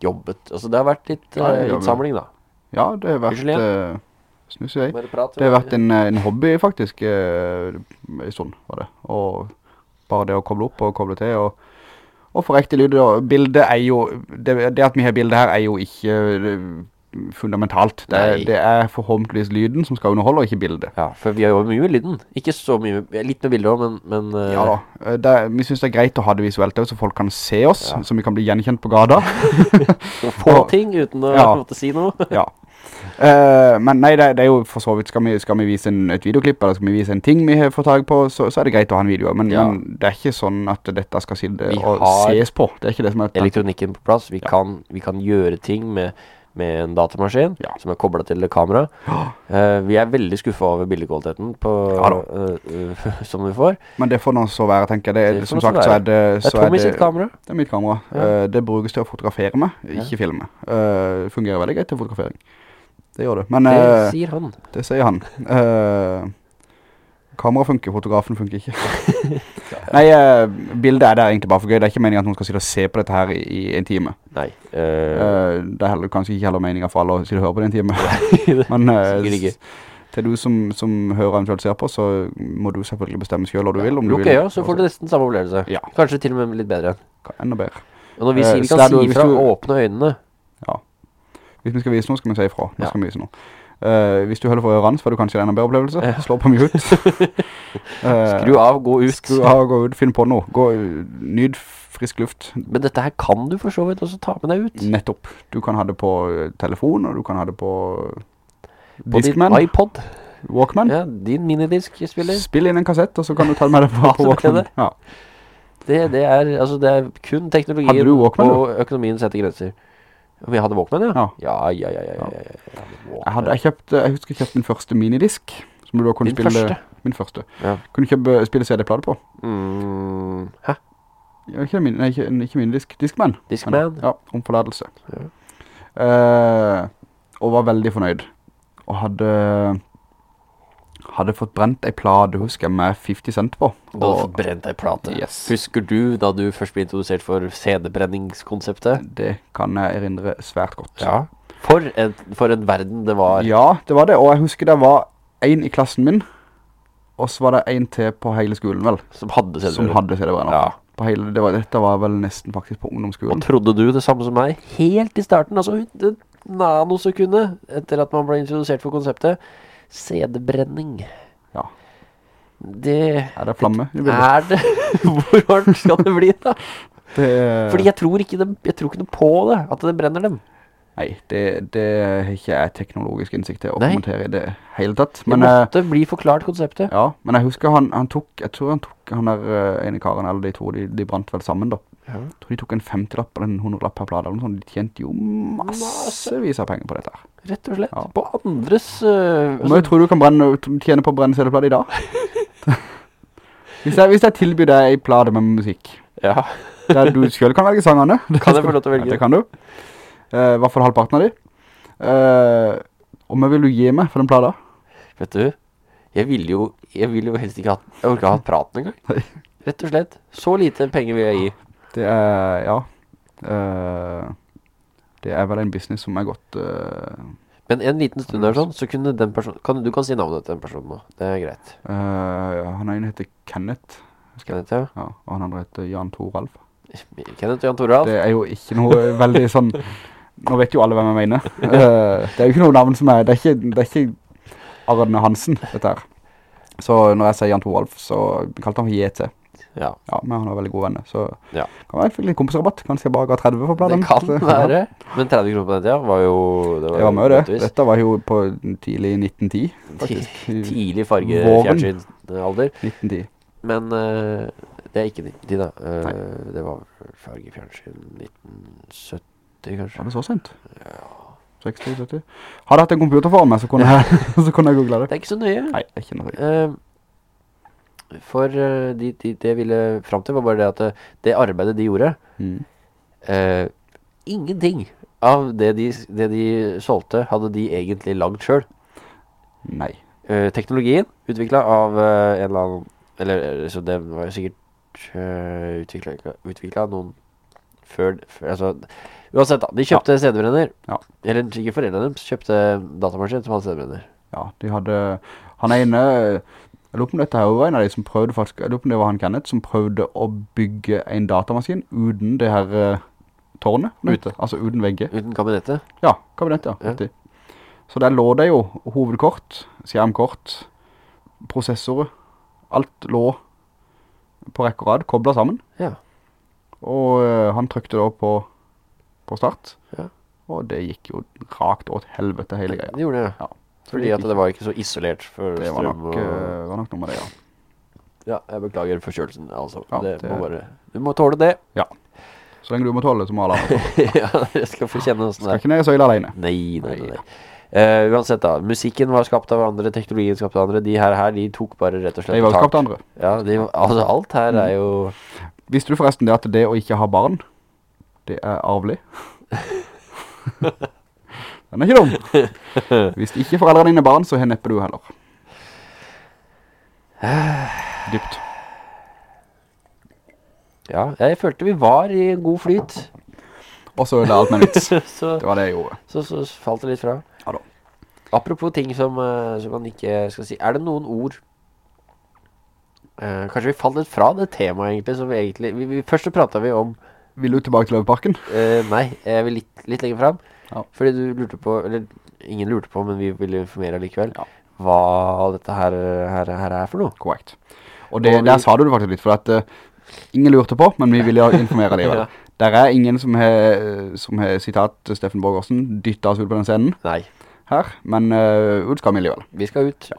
S2: Jobbet. Altså det har vært litt
S1: Ja, det
S2: eh, innsamling, da.
S1: Ja, det har vært... Uh, Snus jeg. vei.
S2: Prat.
S1: Det har vært en, eh, en hobby faktisk, uh, i stund var det. Og bare det å koble opp og koble til, og, og for riktig lyd. Og bildet er jo, det, det at vi har bildet her er jo ikke eh, fundamentalt. Det er, det er forhåpentligvis lyden som skal underholde, og ikke bildet.
S2: Ja, for vi har jobbet mye med lyden. Ikke så mye, litt med bilder men, men uh...
S1: Ja da, Eh, det vi synes det er greit å ha det visuelt så folk kan se oss,
S2: Ja.
S1: så vi kan bli gjenkjent på gata. *laughs*
S2: og få ting uten å
S1: Ja.
S2: måtte si noe. *laughs*
S1: ja. Uh, men nei, det, det er jo for så vidt, skal vi, skal vi vise en, et videoklipp, eller skal vi vise en ting vi har fått tag på, så, så er det greit å ha en video. Men,
S2: Ja.
S1: men det er ikke sånn at dette skal sitte og ses på. Det er ikke det som er
S2: Elektronikken på plass. Vi,
S1: Ja.
S2: kan, vi kan gjøre ting med, med en datamaskin
S1: Ja.
S2: som er koblet til kamera. Uh, vi er veldig skuffet over bildekvaliteten på,
S1: Ja uh,
S2: eh, *laughs* som vi får.
S1: Men det får nå så være, tenker jeg. Det,
S2: Det
S1: som sagt, så er det,
S2: Det er Tommy sitt kamera.
S1: Det er mitt kamera.
S2: Ja.
S1: Det brukes til å fotografere med, ikke filme. Fungerer veldig greit til fotografering. Det gjør det. Men
S2: Det sier han.
S1: det sier han. Kamera funker, fotografen funker ikke. *laughs* *laughs* Nei, eh, bildet er der egentlig bare for gøy. Det er ikke meningen at noen skal sitte og se på dette her i, i en time.
S2: Nei.
S1: Uh, det er heller, kanskje ikke heller meningen for alle å sitte og høre på det en time. *laughs* Men til du som, som hører eventuelt ser på, så må du selvfølgelig bestemme selv hva du vil. Om du
S2: Lukk øya, så får du nesten samme opplevelse.
S1: Ja.
S2: Kanskje til og med litt bedre.
S1: Enda bedre.
S2: Og når vi sier vi kan si fra,
S1: du-
S2: åpne øynene.
S1: Hvis vi skal vise noe, skal vi si ifra. Nå
S2: Ja.
S1: skal vi vise noe. Eh, hvis du holder for ørene, så får du kanskje en enda bedre opplevelse.
S2: Ja.
S1: Slå på mute. *laughs* uh,
S2: Skru av, gå ut.
S1: Skru av, gå ut, finn på noe. Gå, nyd frisk luft.
S2: Men dette her kan du for så vidt også ta med deg ut.
S1: Nettopp. Du kan ha det på eh, telefon, og du kan ha det på
S2: På din iPod.
S1: Walkman.
S2: Ja, din minidisk-spiller.
S1: Spill inn en kassett, og så kan du ta det med deg på, *laughs* på Walkman.
S2: Det.
S1: Ja.
S2: Det, det, er, altså, det er kun teknologien og økonomien setter grenser. Om jeg hadde Walkman, ja?
S1: Ja.
S2: Ja, ja, ja, ja, ja. Jeg hadde
S1: Jeg, kjøpte, jeg husker jeg kjøpte min første minidisk, som du da kunne
S2: Din
S1: spille...
S2: første?
S1: Min første.
S2: Ja.
S1: Kunne kjøpe, spille CD-plade på.
S2: Mm, hæ?
S1: Ja, ikke, min, nei, ikke, ikke minidisk, Discman.
S2: Discman?
S1: Ja, om Ja. Uh, og var veldig fornøyd. Og hadde, hadde fått brent ei plate, husker jeg, med 50 cent på.
S2: Du hadde
S1: Og
S2: fått brent ei plate.
S1: Yes.
S2: Husker du da du først ble introdusert for CD-brenningskonseptet?
S1: det kan jeg erindre svært godt.
S2: Ja. For en, for en verden det var.
S1: Ja, det var det. Og jeg husker det var en i klassen min, og så var det en til på hele skolen, vel,
S2: Som hadde CD-brenner. Ja.
S1: På hele, det var, dette var vel nesten faktisk på ungdomsskolen.
S2: Og trodde du det samme som meg? Helt i starten, altså et nanosekundet etter at man ble introdusert for konseptet. CD-brenning.
S1: Ja.
S2: Det
S1: Er det flamme i bildet?
S2: er det. *laughs* Hvor varmt skal det bli, da?
S1: Det,
S2: Fordi jeg tror ikke, det, jeg tror ikke noe på det, at det brenner dem.
S1: Nei, det, det er ikke jeg teknologisk innsikt til å
S2: Nei.
S1: kommentere i det hele tatt. Men, det
S2: måtte bli forklart konseptet.
S1: ja, men jeg husker han, han tok, jeg tror han tok han der eh, ene karen, eller de to, de, de brant vel sammen da.
S2: Ja.
S1: Jeg tror de tok en 50-lapp eller en 100-lapp per plade eller noe sånt. De tjente jo massevis av penger på dette her.
S2: Rett og slett.
S1: Ja.
S2: På andres Uh,
S1: Men jeg tror du kan brenne, tjene på å brenne CD-plate i dag. *laughs* hvis, jeg, hvis jeg tilbyr deg en plade med musikk,
S2: Ja.
S1: der du selv kan velge sangene.
S2: Kan jeg få lov til å velge?
S1: Ja, det kan du. Eh, I hvert fall halvparten av de. Uh, og hva vil du gi meg for den plata?
S2: Vet du, jeg vil jo, jeg vil jo helst ikke ha, jeg orker ikke ha praten engang. Rett og slett. Så lite penger vil jeg gi.
S1: Det er, ja. eh, det er vel en business som er godt eh,
S2: Men en liten stund her sånn, så kunne den personen, kan, du kan si navnet til den personen nå. Det er greit.
S1: Ja, Han ene heter Kenneth,
S2: Kenneth, ja.
S1: ja, og han andre heter Jan Toralf.
S2: Kenneth og Jan Toralf.
S1: Det er jo ikke noe veldig sånn Nå vet jo alle hvem jeg mener. *laughs* Eh, det er jo ikke noe navn som er Det er ikke, det er ikke Arne Hansen, dette her. Så når jeg sier Jan Toralf, så kalte han for JT.
S2: Ja,
S1: Ja, men han var veldig god venner, så
S2: Ja.
S1: kan være litt kompisrabatt. Kanskje jeg bare ga 30 for planen.
S2: det kan
S1: Så, ja.
S2: Men 30 kroner på den tiden var jo...
S1: Det var med det.
S2: godt.
S1: Dette var jo på tidlig 1910, faktisk.
S2: Tidlig
S1: farge
S2: fargefjernsynalder.
S1: 1910.
S2: Men uh, det er ikke 1910 da.
S1: Uh,
S2: det var fargefjernsyn 1970 kanskje.
S1: Var det så sent? 60-70? Hadde jeg hatt en computer for meg, så kunne jeg, *laughs* så kunne jeg google det.
S2: Det er ikke så nøye.
S1: Nei, det er ikke nøye.
S2: Uh, for eh, de, de, det jeg ville frem til var bare det at det, det arbeidet de gjorde
S1: Mm.
S2: uh, Ingenting av det de, det de solgte hadde de egentlig lagd selv
S1: Nei.
S2: Uh, Teknologien utviklet av uh, en eller annen Eller eh, så det var jo sikkert uh, utviklet, utviklet av noen før, før Altså Uansett da, de kjøpte CD-brenner
S1: Ja.
S2: Eller ikke foreldrene deres kjøpte datamaskin som hadde CD-brenner
S1: Ja, de hadde Han ene Jeg lurer på om dette her var en av de som prøvde faktisk Jeg lurer på om det var han Kenneth Som prøvde å bygge en datamaskin Uten det her uh, tårnet ute. Altså uten vegget
S2: Uten kabinettet.
S1: Ja, kabinettet, ja,
S2: Ja.
S1: Så der lå det jo hovedkort Skjermkort Prosessorer. Alt lå på rekkerad, Koblet sammen.
S2: Ja
S1: Og uh, han trykte da på På start
S2: Ja.
S1: og det gikk jo rakt åt helvete hele greia.
S2: Det gjorde det,
S1: Ja.
S2: Fordi at det var ikke så isolert for
S1: Det var nok,
S2: og...
S1: eh, var nok noe med det, ja.
S2: Ja, jeg beklager forkjølelsen, altså.
S1: Ja,
S2: det,
S1: det-
S2: må bare... Du må tåle det. Ja.
S1: Så lenge du må tåle, det, så må alle andre. *laughs*
S2: ja, jeg skal få kjenne hvordan
S1: Skal
S2: det er.
S1: ikke ned i søyla alene.
S2: Nei, nei, nei.
S1: Nei.
S2: Eh, uansett da, musikken var skapt av andre, teknologien skapt av andre. De her, her de tok bare rett og slett
S1: De var skapt av andre.
S2: Ja, de, altså alt her er jo...
S1: Visste du forresten det at det å ikke ha barn, det er arvelig? *laughs* Den er ikke dum. Hvis ikke foreldrene dine barn, så hennepper du heller. Dypt.
S2: Ja, jeg følte vi var i en god flyt.
S1: Og så er det alt med vits. *laughs* Det var det jeg gjorde.
S2: så, så falt det litt fra. Apropos ting som, eh, som man ikke skal si. Er det noen ord eh, Kanskje vi falt litt fra det temaet egentlig Som vi egentlig vi, vi, Først så pratet vi om
S1: Vil du tilbake til Løveparken?
S2: eh, Nei, jeg vil litt, litt lenger frem
S1: Ja.
S2: Fordi du lurte på Eller ingen lurte på, men vi ville informere likevel
S1: Ja.
S2: Hva dette her, her, her er for noe
S1: Korrekt. Og det,
S2: Og vi-
S1: der sa du det faktisk litt, for at uh, ingen lurte på, men vi ville informere *laughs* deg.
S2: Ja.
S1: Der er ingen som har, som har sitat Steffen Borgersen, dyttet oss ut på den scenen
S2: Nei,
S1: her, men uh, ut skal vi likevel.
S2: vi skal ut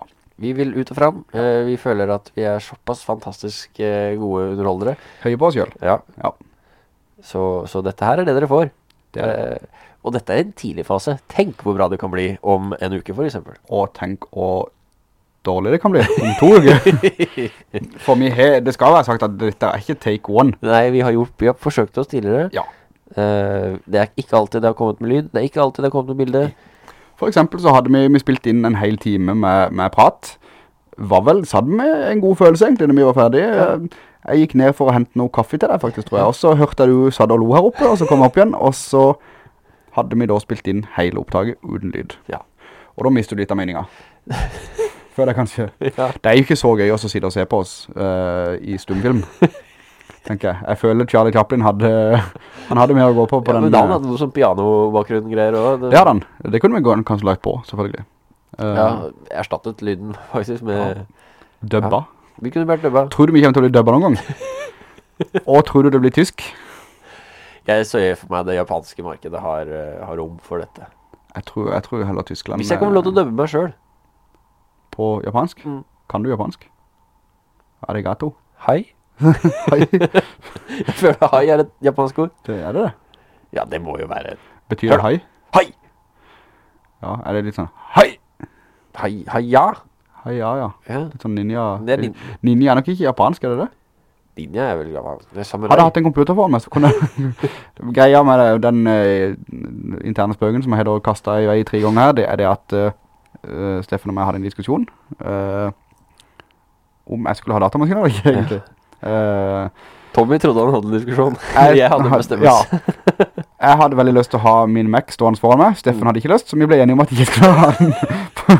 S2: Vi vil ut og frem Uh, Vi føler at vi er såpass fantastisk uh, gode underholdere
S1: Høye på oss selv.
S2: Ja,
S1: Ja,
S2: så, så dette her er det dere får
S1: det det.
S2: Og dette er en tidlig fase. Tenk hvor bra det kan bli om en uke, for eksempel.
S1: Og tenk hvor dårlig det kan bli om to uker. *laughs* For det skal være sagt at dette er ikke take one.
S2: Nei, vi har gjort, vi har forsøkt oss tidligere.
S1: Ja.
S2: Uh, det er ikke alltid det har kommet med lyd. Det er ikke alltid det har kommet med bilde.
S1: For eksempel så hadde vi, vi spilt inn en hel time med, med prat. Var vel, så hadde vi en god følelse egentlig når vi var ferdige. Jeg gikk ned for å hente noe kaffe til deg faktisk, tror jeg. Og så hørte jeg du satt og lo her oppe, og så kom jeg opp igjen, og så hadde vi da spilt inn hele opptaket uten lyd.
S2: Ja.
S1: Og da mister du litt av meningen. *laughs* Føler jeg kanskje.
S2: Ja.
S1: Det er jo ikke så gøy å sitte og se på oss uh, i stumfilm, *laughs* tenker jeg. Jeg føler Charlie Chaplin hadde, han hadde mer å gå på på
S2: Ja,
S1: den.
S2: men han
S1: eh,
S2: hadde noe sånn pianobakgrunn-greier også.
S1: det hadde han. Det kunne vi gå- en kanskje lagt på, selvfølgelig. Uh,
S2: Ja, erstattet lyden *laughs* faktisk med...
S1: Dubba.
S2: Vi kunne vært døbba.
S1: Tror du vi kommer til å bli døbba noen gang? *laughs* Og tror du det blir tysk?
S2: Jeg ser for meg det japanske markedet har, eh, har rom for dette.
S1: Jeg tror, jeg tror heller Tyskland.
S2: Hvis jeg kommer lov til å døbbe meg selv.
S1: På japansk?
S2: Mm.
S1: Kan du japansk? Arigato.
S2: Hei. *laughs* Jeg føler hai er et japansk ord.
S1: Det er det det?
S2: Ja, det må jo være...
S1: Betyr det hai?
S2: Hai!
S1: Ja, er det litt sånn hai?
S2: Hai, hai, ja.
S1: Hai, ja, ja.
S2: Ja,
S1: Litt sånn ninja.
S2: Det er nin-
S1: Ninja er nok ikke japansk, er det det?
S2: Ninja er vel japansk. Det er samurai.
S1: Hadde jeg hatt en computer for meg, så kunne *laughs* Greia med den uh, interne spøken som jeg hadde kastet i vei tre ganger her, det er det at uh, Steffen og meg hadde en diskusjon uh, om jeg skulle ha datamaskin eller ikke, egentlig. Eh,
S2: Tommy trodde han hadde en diskusjon. *laughs*
S1: Jeg-
S2: Jeg hadde bestemmelse.
S1: Ja. *laughs* Jeg hadde veldig lyst til å ha min Mac stående foran meg. Steffen hadde ikke lyst, så vi ble enige om at jeg ikke skulle ha den *laughs* på,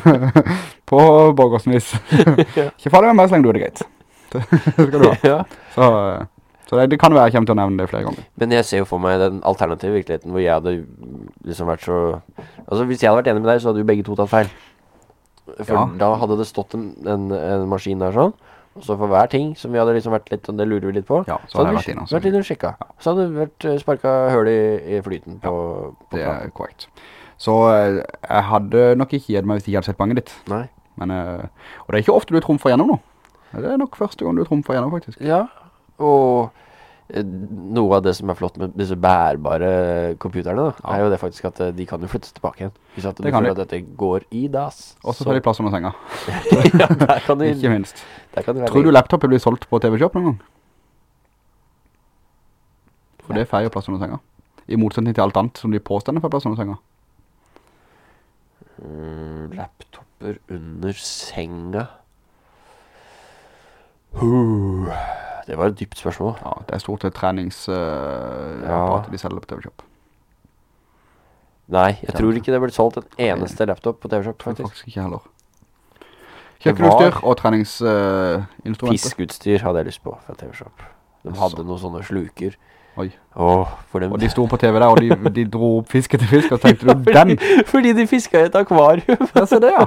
S1: på Borgersnys. ikke farlig med meg så lenge du er det greit. Det skal du ha.
S2: ja.
S1: Så, eh, så det, det kan være jeg kommer til å nevne det flere ganger.
S2: Men jeg ser jo for meg den alternative virkeligheten hvor jeg hadde liksom vært så Altså hvis jeg hadde vært enig med deg, så hadde jo begge to tatt feil. For
S1: Ja.
S2: da hadde det stått en, en, en maskin der sånn. Og så for hver ting som vi hadde liksom vært litt, og det lurer vi litt på,
S1: Ja, så hadde jeg
S2: hadde
S1: vært
S2: vi vært inn og Ja. Så hadde det vært sparket sparka høl i, i flyten på, på
S1: Det
S2: planen.
S1: er korrekt. Så eh, jeg hadde nok ikke gitt meg hvis jeg hadde sett banget ditt.
S2: Nei.
S1: Men, eh, og det er ikke ofte du tromfer gjennom nå. Det er nok første gang du tromfer gjennom, faktisk.
S2: Ja, og eh, noe av det som er flott med disse bærbare computerne da,
S1: Ja.
S2: er jo det faktisk at eh, de kan jo flyttes tilbake igjen. Hvis at du
S1: Det kan
S2: føler at dette går i dass.
S1: Og så tar de plass under senga. *laughs*
S2: ja, der kan de,
S1: Ikke minst. Tror du laptopet blir solgt på TV-shop noen gang? For det er jo plass under senga. I motsetning til alt annet som de påstender for plass under senga.
S2: Mm, laptopper under senga. Huh. Det var et dypt spørsmål.
S1: Ja, det er stort sett treningsapparatet
S2: Ja.
S1: de selger på TV-shop.
S2: Nei, jeg tror ikke det ble solgt en eneste laptop på TV-shop, faktisk.
S1: faktisk ikke heller.
S2: Det
S1: Kjøkkenutstyr og treningsinstrumenter.
S2: Fiskeutstyr hadde jeg lyst på fra TV-shop. De hadde noen sånne sluker.
S1: Oi.
S2: Åh.
S1: Og de sto på TV der, og de, de dro opp fisk til fisk, og tenkte du, *laughs* den!
S2: Fordi de fisket i et akvarium.
S1: Ja, se det, ja.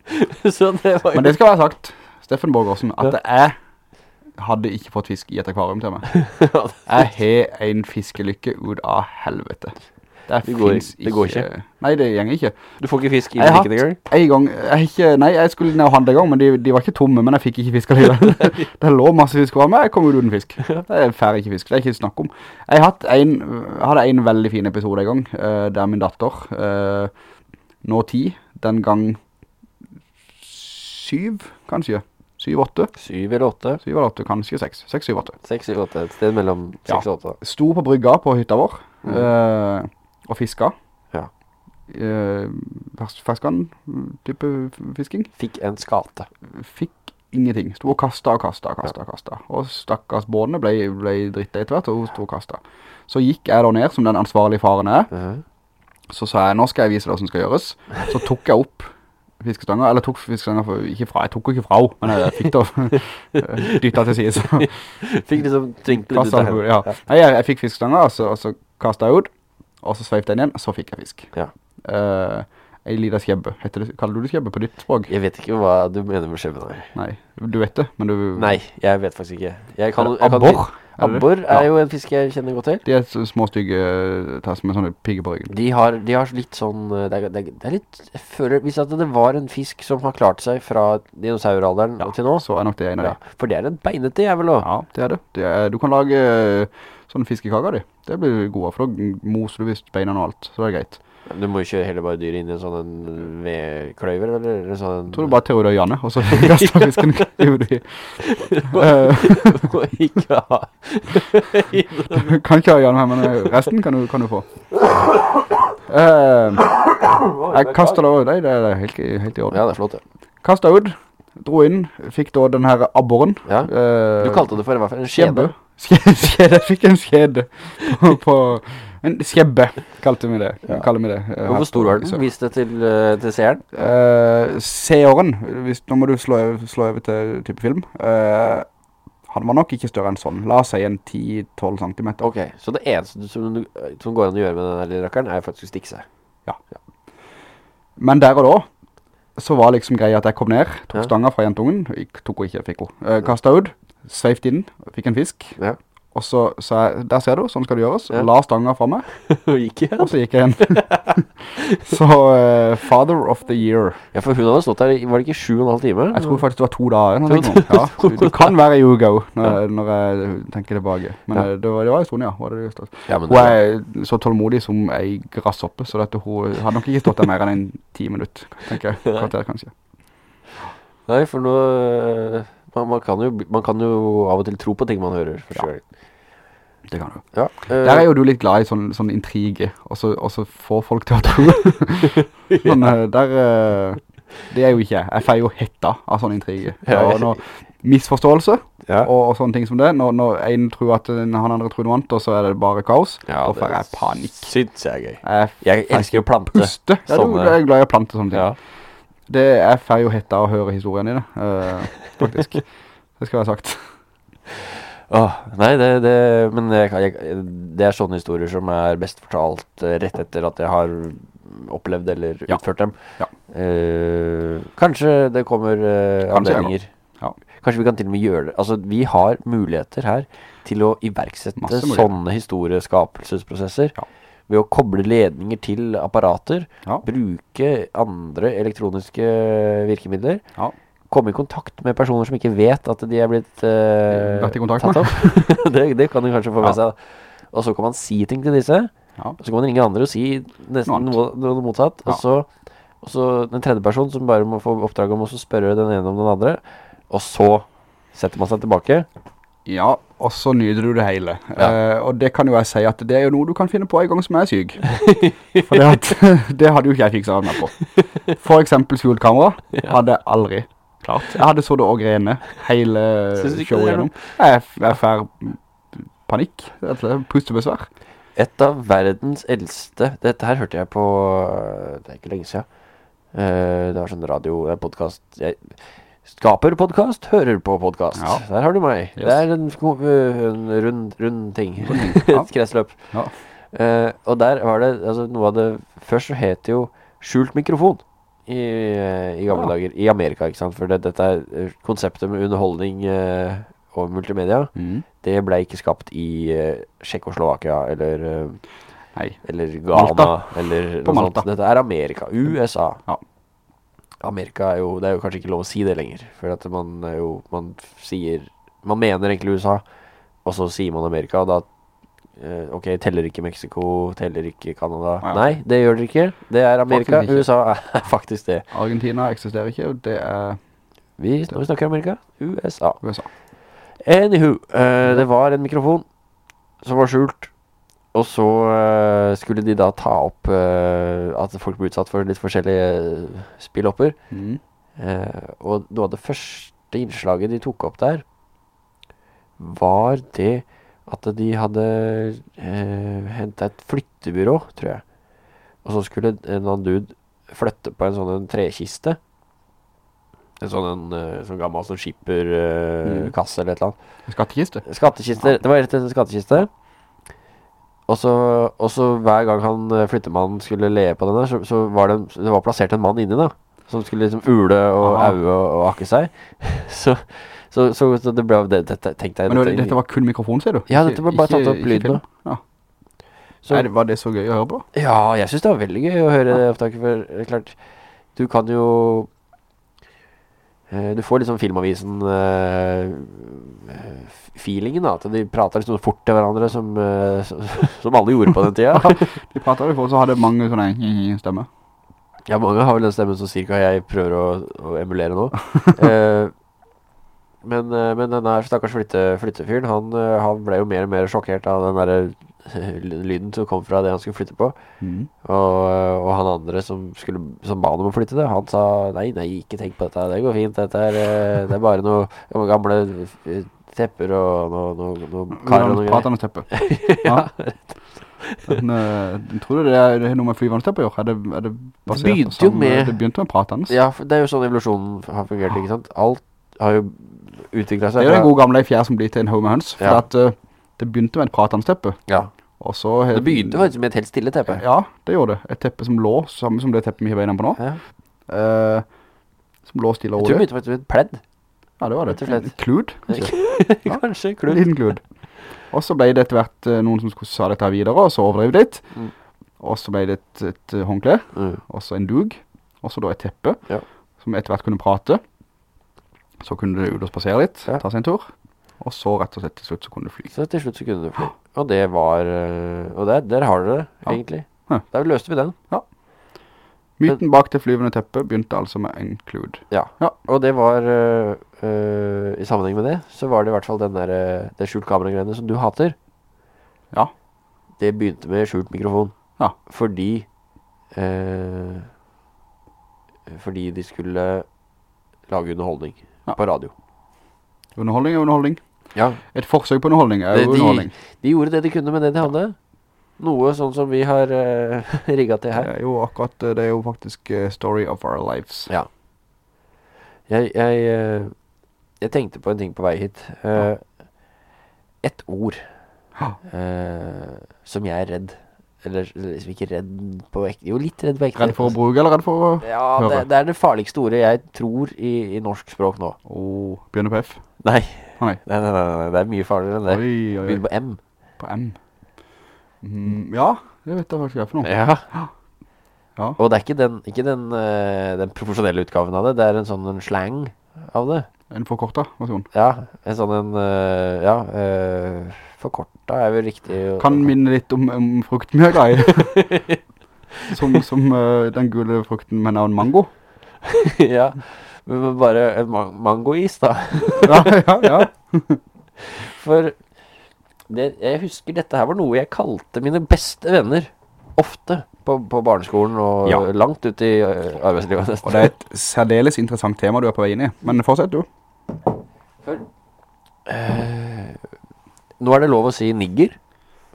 S1: *laughs*
S2: Så det
S1: Men det skal være sagt, Steffen Borgersen, at jeg hadde ikke fått fisk i et akvarium til meg. *laughs* Jeg har en fiskelykke ut av helvete. Det,
S2: Det går-
S1: ikke.
S2: det går ikke.
S1: Nei, det gjenger ikke.
S2: Du får ikke fisk i butikken engang?
S1: En gang, jeg ikke, nei, jeg skulle ned og handle en gang, men de, de var ikke tomme, men jeg fikk ikke fisk alligevel. *laughs* *laughs* det lå masse fisk over meg, jeg kom ut uten fisk. Det er færre ikke fisk, det er ikke snakk om. Jeg, hadde en, hadde en veldig fin episode en gang, uh, der min datter, uh, nå ti, den gang syv, kanskje, syv, åtte,
S2: Syv eller åtte?
S1: syv eller åtte, kanskje seks, seks, syv, åtte.
S2: Seks eller åtte. Et sted mellom
S1: Ja.
S2: seks og 8.
S1: Sto på brygga på hytta vår,
S2: Mm.
S1: øh, og fiska.
S2: Ja.
S1: Øh, fers- ferskan type fisking.
S2: Fikk en skate.
S1: Fikk ingenting. Sto og kastet og kastet og kastet og kastet. Og stakkars bådene ble, ble dritta etter hvert, og hun sto og kastet. Så gikk jeg da ned, som den ansvarlige faren er.
S2: Mm.
S1: Så sa jeg, nå skal jeg vise deg hva som skal gjøres. Så tok jeg opp fiskestanga, eller tok fiskestanger, for, ikke fra, jeg tok ikke fra men jeg fikk det *laughs* *laughs* dytta til siden. Så
S2: Fikk liksom tvinklet ut av henne.
S1: ja. Nei, jeg, jeg fikk fiskestanger, og så, og så kastet jeg ut, og så sveipte jeg den igjen, og så fikk jeg fisk.
S2: Ja.
S1: Uh, en liten skjebbe. Kaller du det skjebbe på ditt språk?
S2: Jeg vet ikke hva du mener med skjebbe, nei.
S1: Nei, du vet det, men du...
S2: Nei, jeg vet faktisk ikke. Jeg kan, jeg kan,
S1: abbor? Det det?
S2: Abbor er jo en fisk jeg kjenner godt til.
S1: De er små stygge tass med sånne pigger på ryggen.
S2: De har, de har litt sånn eh, det er, det, er, litt Jeg føler Hvis at det var en fisk som har klart seg fra dinosauralderen ja, til nå
S1: Så er nok det en av
S2: ja,
S1: de.
S2: For det er en beinete jævel også.
S1: Ja, det er det. det er, du kan lage eh, sånne fiskekaker av de. Det blir gode, for da moser du visst beina og alt, så det er greit.
S2: Du må jo kjøre heller bare dyret inn i en sånn en vedkløyver, eller, eller sånn
S1: Jeg tror du bare tar og Janne, og så *laughs* kaster fisken i. Eh,
S2: Du må ikke ha
S1: kan ikke ha Janne her, men eh, resten kan du, kan du få. Uh, jeg kastet det over deg, det er helt, helt i orden.
S2: Ja, det er flott, ja.
S1: Kastet ut, dro inn, fikk da den her abboren.
S2: ja.
S1: Uh,
S2: Du kalte det for i hvert fall en skjede.
S1: Skjede, *laughs* skjede, jeg fikk en skjede på, på en skjebbe, kalte vi det. Kaller vi det. eh,
S2: Hvor stor var den? Vis det til, eh, til seeren.
S1: Uh, seeren, hvis, nå må du slå, slå over til type film. Uh, han var nok ikke større enn sånn. La oss si en 10-12 cm.
S2: Ok, så det eneste du- som, som går an å gjøre med den der lille rakkeren, er faktisk å stikke seg.
S1: Ja Men der og da, så var liksom greia at jeg kom ned, tok
S2: Ja.
S1: stanga fra jentungen, jeg tok og ikke, fikk hun. Uh, kastet ut, sveivt inn, fikk en fisk.
S2: Ja.
S1: Og så sa jeg, der ser du, sånn skal det gjøres.
S2: Ja.
S1: La stanga fra meg, *laughs*
S2: Og gikk igjen.
S1: og så gikk jeg igjen. *laughs* så uh, father of the year.
S2: Ja, for hun hadde stått der, var det ikke sju og en halv time?
S1: Jeg tror faktisk det var to dager. Ja, det kan være you go, når, når jeg tenker tilbake. Men
S2: Ja.
S1: eh, det, var, det var en stund, ja. Var det just.
S2: Ja,
S1: Hun er så tålmodig som ei grasshoppe, så dette, hun hadde nok ikke stått der mer enn en ti minutter, tenker jeg. Kvarter kanskje.
S2: Nei, for nå øh, man, man, kan jo, man kan jo av og til tro på ting man hører. For
S1: Ja. Det kan du.
S2: Ja. øh,
S1: Der er jo du litt glad i sånn, sånn intrige, og så, og så får folk til å tro. *laughs* sånn, eh, der, eh, det er jo ikke jeg. Jeg feier jo hetta av sånn intrige.
S2: Ja,
S1: Og når misforståelse,
S2: ja.
S1: og, og sånne ting som det, når, når en tror at den- han andre tror noe annet, og så er det bare kaos,
S2: ja,
S1: da får jeg panikk.
S2: Syns jeg er gøy.
S1: Jeg
S2: Jeg elsker jo plante.
S1: puste. Ja, du, du er glad i å plante sånne ting.
S2: Ja.
S1: Det er får jo hetta å høre historien dine, eh, faktisk. *laughs* Det skal være sagt.
S2: Åh, nei, det, det Men jeg, jeg, det er sånne historier som er best fortalt eh, rett etter at jeg har opplevd eller
S1: Ja.
S2: utført dem.
S1: Ja.
S2: Eh, kanskje det kommer
S1: Kanskje
S2: anledninger.
S1: Ja.
S2: Kanskje vi kan til og med gjøre det. Altså, vi har muligheter her til å iverksette sånne historieskapelsesprosesser.
S1: Ja.
S2: Ved å koble ledninger til apparater,
S1: Ja.
S2: bruke andre elektroniske virkemidler.
S1: Ja.
S2: Komme i kontakt med personer som ikke vet at de er blitt uh,
S1: Vært i kontakt med. *laughs*
S2: det, det kan de kanskje få med
S1: Ja.
S2: seg. Og så kan man si ting til disse.
S1: Ja.
S2: Og så kan man ringe andre og si nesten
S1: Noe
S2: noe, motsatt.
S1: Ja.
S2: Og, så, og så den tredje personen som bare må få oppdrag om å spørre den ene om den andre. Og så setter man seg tilbake.
S1: Ja, og så nyter du det hele.
S2: Ja.
S1: Uh, og det kan jo jeg si at det er jo noe du kan finne på en gang som er syk. *laughs* For det, at, *laughs* det hadde jo ikke jeg fikset meg på. For eksempel skjult kamera hadde jeg aldri klart. Jeg hadde så det og grene hele showet gjennom. Jeg, jeg fær panikk, rett og pustebesvær.
S2: Et av verdens eldste Dette her hørte jeg på Det er ikke lenge siden. Eh, det var sånn radio, podcast, Jeg skaper podcast, hører på podcast.
S1: Ja.
S2: Der har du meg.
S1: Yes.
S2: Det er en, en rund, rund ting. *laughs* *laughs* Et kretsløp.
S1: Ja.
S2: Eh, og der var det altså noe av det Først så het det jo skjult mikrofon i, eh, i gamle
S1: Ja.
S2: dager. I Amerika, ikke sant. For det, dette er eh, konseptet med underholdning uh, og multimedia.
S1: Mm.
S2: Det ble ikke skapt i uh, Tjekkoslovakia eller
S1: uh.
S2: Eller Ghana,
S1: Malta.
S2: eller
S1: På
S2: noe
S1: Malta.
S2: sånt. Dette er Amerika. USA.
S1: Ja.
S2: Amerika er jo Det er jo kanskje ikke lov å si det lenger. For at man jo Man sier Man mener egentlig USA, og så sier man Amerika, og da Ok, teller ikke Mexico, teller ikke Kanada
S1: Ja.
S2: Nei, det gjør dere ikke. Det er Amerika. USA er *laughs* faktisk det.
S1: Argentina eksisterer ikke, og det er
S2: Vi, når vi snakker Amerika, USA.
S1: USA.
S2: Anywho, uh, det var en mikrofon som var skjult. Og så uh, skulle de da ta opp uh, at folk ble utsatt for litt forskjellige spillopper.
S1: Mm.
S2: Uh, og noe av det første innslaget de tok opp der, var det at de hadde eh, henta et flyttebyrå, tror jeg. Og så skulle en eller annen dude flytte på en sånn en trekiste. En sånn en eh, sånn gammel sånn skipperkasse eller et eller annet.
S1: Skattkiste.
S2: Skattekiste. Det var rett og slett en skattkiste. Og så, og så hver gang han eh, flyttemannen skulle le på den der, så, så var det, det var plassert en mann inni da. Som skulle liksom ule og aue og, og akke seg. *laughs* så, så, så, så det ble det, dette, tenkte jeg
S1: Men
S2: dette-
S1: dette var kun mikrofon, sier du?
S2: Ja, dette var bare
S1: ikke-
S2: tatt opp
S1: ikke
S2: lyden.
S1: Ja.
S2: så,
S1: Nei, var det så gøy å høre på?
S2: Ja, jeg synes det var veldig gøy å høre det opptaket, for det klart, du kan jo eh, Du får liksom filmavisen eh, eh, Feelingen da, at de prater liksom fort til hverandre Som, uh, som, alle gjorde på den tiden. *laughs*
S1: De prater jo fort, så hadde mange sånne stemme.
S2: Ja, mange har vel den stemmen som cirka jeg prøver å, å emulere nå *laughs* Eh, men, eh, men den her stakkars flytte, flyttefyren han, eh, han ble jo mer og mer sjokkert Av den der eh, lyden som kom fra det han skulle flytte på
S1: Mm.
S2: Og, og han andre som, skulle, som ba han om å flytte det, han sa nei, nei, ikke tenk på dette, det går fint, dette er, det er bare noe noe gamle tepper og noe, noe, noe kar og noe greier.
S1: Teppe. *laughs* ja. Den, tror du det er, det er noe med flyvannstepper gjør? Er det, er det basert på
S2: begynte jo
S1: samme-
S2: med-
S1: Det begynte med pratende.
S2: Ja, det er jo sånn evolusjonen har fungert, ikke sant? Alt har jo utviklet seg.
S1: Det er jo den gode gamle fjær som blir til en haug med. For
S2: Ja.
S1: at uh, det begynte med et pratende teppe.
S2: Ja,
S1: så...
S2: det begynte faktisk med et helt stille teppe.
S1: Ja, det gjorde det. Et teppe som lå, samme som det teppet vi har beina på nå.
S2: Ja.
S1: Uh, som lå stille
S2: Jeg tror det begynte faktisk med et pledd.
S1: Ja, det var det. En klud, kanskje. *laughs*
S2: Kanskje,
S1: En
S2: klud.
S1: liten klud. Og så ble det etter hvert eh, noen som skulle sa dette videre, og så overdrev litt.
S2: Mm.
S1: Og så ble det et, et håndkle,
S2: Mm.
S1: og så en dug, og så da et teppe,
S2: Ja.
S1: som etter hvert kunne prate. Så kunne du ut og spasere litt,
S2: Ja.
S1: ta seg en tur. Og så rett og slett til slutt så kunne du fly.
S2: Så til slutt så kunne du fly. Og det var eh, Og der, der har dere det,
S1: Ja.
S2: egentlig.
S1: Ja.
S2: Der løste vi den.
S1: Myten bak det flyvende teppet begynte altså med en klud.
S2: Ja.
S1: Ja.
S2: Og det var eh, I sammenheng med det, så var det i hvert fall den der Det skjult kamera-greiene som du hater.
S1: Ja.
S2: Det begynte med skjult mikrofon.
S1: Ja.
S2: Fordi eh, Fordi de skulle lage underholdning
S1: Ja.
S2: på radio.
S1: Underholdning er underholdning.
S2: Ja.
S1: Et forsøk på underholdning er
S2: de-
S1: underholdning.
S2: De gjorde det de kunne med det de hadde. Noe sånn som vi har uh, *laughs* rigget til her.
S1: er jo akkurat, eh, det er jo faktisk uh, story of our lives.
S2: Ja. Jeg, jeg, uh, jeg tenkte på en ting på vei hit. Eh, et ord som jeg er redd Eller liksom ikke redd på ekte Jo, litt redd på ekte.
S1: Redd for å bruke, eller redd for å...
S2: Ja, det,
S1: høre?
S2: det er det farligste ordet jeg tror i, i norsk språk nå.
S1: Åh, begynner på F.
S2: Nei.
S1: Ah, nei.
S2: Nei, nei, nei, det er mye farligere enn det.
S1: Oi, oi, oi.
S2: Begynner på M.
S1: På M. Mm, ja, det vet jeg faktisk er for noe.
S2: Ja.
S1: Ja.
S2: Og det er ikke den, ikke den, eh, den profesjonelle utgaven av det, det er en sånn en slang av det.
S1: En forkorta versjon.
S2: Ja, en sånn en, eh, ja, uh, forkorta er vel riktig.
S1: Kan minne litt om, om frukten vi er glad *laughs* i. som som uh, den gule frukten med navn mango. *laughs*
S2: ja, men bare en ma mangois da.
S1: Ja, ja, ja. *laughs*
S2: For det, jeg husker dette her var noe jeg kalte mine beste venner ofte på, på barneskolen og
S1: Ja.
S2: langt ut i arbeidslivet arbeidslivet
S1: Og det er et særdeles interessant tema du er på vei inn i. Men fortsett du.
S2: For, eh, nå er det lov å si nigger.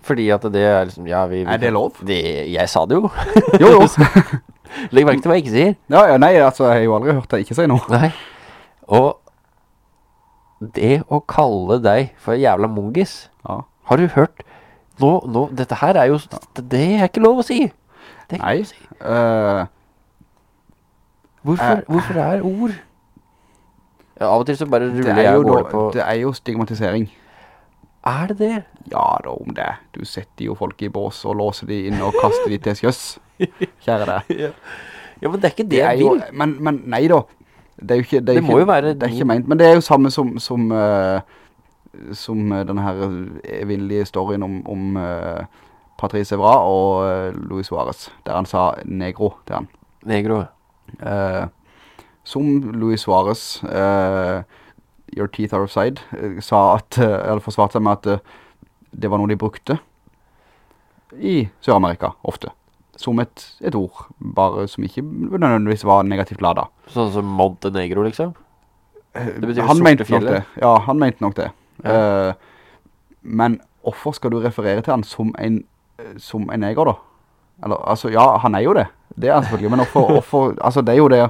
S2: Fordi at det er liksom, ja, vi, vi
S1: Er det lov?
S2: Det, jeg sa det jo. *laughs*
S1: Jo, jo. *laughs*
S2: Legg merke til hva jeg ikke sier.
S1: Ja, ja, nei, altså, jeg har jo aldri hørt deg ikke si noe.
S2: Nei. Og det å kalle deg for jævla mongis,
S1: Ja.
S2: har du hørt? Nå, nå, dette her er jo, det er ikke lov å si. Det er ikke
S1: Nei.
S2: lov å si.
S1: Uh,
S2: Hvorfor,
S1: uh,
S2: hvorfor er ord? Ja, av og til så bare
S1: det,
S2: ruller
S1: er
S2: jeg og går på...
S1: det er jo stigmatisering.
S2: Er det det?
S1: Ja da, om det. Du setter jo folk i bås og låser de inn og kaster de til sjøs. Kjære deg. *laughs*
S2: Ja. ja, men det er ikke det,
S1: Det er
S2: jeg vil.
S1: men, men nei da. Det er jo ikke, det
S2: Det må
S1: ikke,
S2: jo være
S1: det er ikke
S2: meint,
S1: ment, men det er jo samme som, som, uh, som eh, denne her evinnelige storyen om, om uh, Patrice Evra og uh, Luis Suarez, der han sa negro til han.
S2: Negro.
S1: Eh, som Luis Suarez, eh, your teeth are offside, eh, sa at, eh, eller forsvarte seg med at eh, det var noe de brukte i Sør-Amerika, ofte. Som et, et ord, bare som ikke nødvendigvis var negativt ladet.
S2: Sånn som Montenegro, liksom. Det betyr
S1: han
S2: sorte fjellet.
S1: det. Ja, han mente nok det. Eh, men hvorfor skal du referere til han som en, som en neger da? Eller, altså, ja, han er jo det. Det er han selvfølgelig, men hvorfor, hvorfor altså, det er jo det.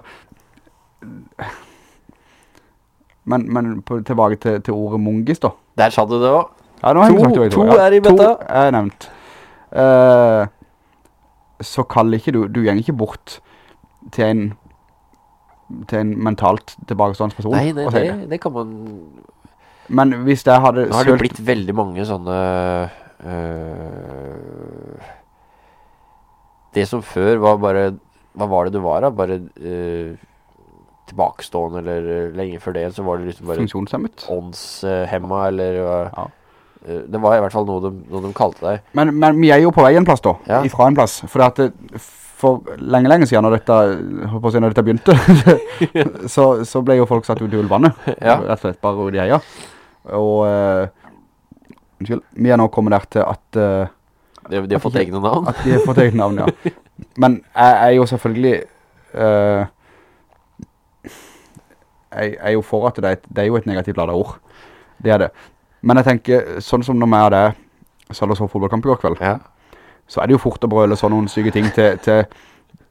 S1: Men, men på, tilbake til, til ordet mungis da.
S2: Der sa du det også.
S1: Ja,
S2: To-
S1: sagt det, tror.
S2: to er i beta.
S1: To er nevnt. Uh, så kaller ikke du, du gjenger ikke bort til en, til en mentalt tilbakestående person.
S2: Nei, nei,
S1: nei
S2: det, det kan man
S1: Men hvis jeg hadde
S2: Nå har det
S1: sølt...
S2: blitt veldig mange sånne Uh, Det som før var bare Hva var det du var da? Bare øh, tilbakestående, eller øh, lenge før det så var det liksom bare
S1: funksjonshemmet.
S2: åndshemma, eller
S1: Ja.
S2: øh, Det var i hvert fall noe de, noe de kalte deg.
S1: Men, men vi er jo på vei en plass da,
S2: Ja.
S1: ifra en plass. For at det, for lenge, lenge siden når dette, å si, når dette begynte, *laughs* så, så ble jo folk satt ut i ulvene.
S2: Ja.
S1: Rett og slett bare ut de heia. Og, eh, unnskyld, vi er nå kommet der til at, Uh,
S2: De, de har fått egne navn.
S1: at de har fått egne navn, ja. Men jeg er jo selvfølgelig, eh, jeg er jo for at det er, et, det er jo et negativt ladet ord. Det er det. Men jeg tenker, sånn som når vi er det, så så fotballkamp i går kveld,
S2: Ja.
S1: så er det jo fort å brøle sånne noen syke ting til, til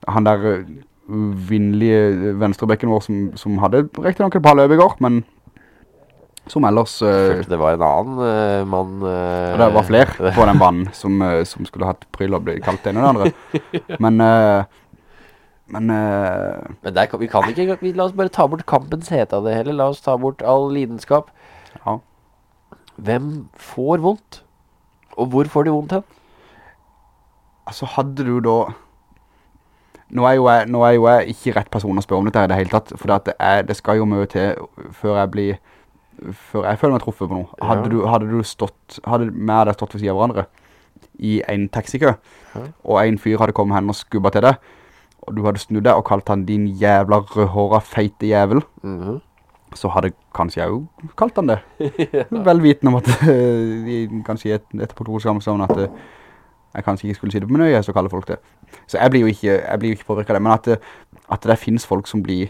S1: han der uh, uvinnelige venstrebekken vår som, som hadde riktig et par løp i går, men som ellers uh,
S2: det var en annen uh, mann Uh,
S1: det var flere på den banen som, uh, som skulle hatt pryl og bli kalt det ene og det andre. *laughs* Men, uh, men uh,
S2: Men der vi kan ikke vi, La oss bare ta bort kampens hete av det hele. La oss ta bort all lidenskap.
S1: ja.
S2: Hvem får vondt? Og hvor får de vondt hen?
S1: Altså hadde du da nå er, jo jeg, nå er jo jeg ikke rett person å spørre om dette her i det hele tatt, for det, er, det skal jo mye til før jeg blir, før jeg føler meg truffet på noe. Hadde,
S2: Ja.
S1: du, hadde du stått, hadde vi hadde stått ved siden av hverandre i en taxikø,
S2: Ja.
S1: og en fyr hadde kommet hen og skubba til deg, og du hadde snudd deg og kalt han din jævla rødhåra feite jævel,
S2: Mhm.
S1: så hadde kanskje jeg jo kalt han det. *laughs* ja. Velviten om at eh, de kanskje i et, etterpå to sammen at eh, jeg kanskje ikke skulle si det på min øye, så kaller folk det. Så jeg blir jo ikke, jeg blir jo ikke påvirket av det, men at, det- at det finnes folk som blir...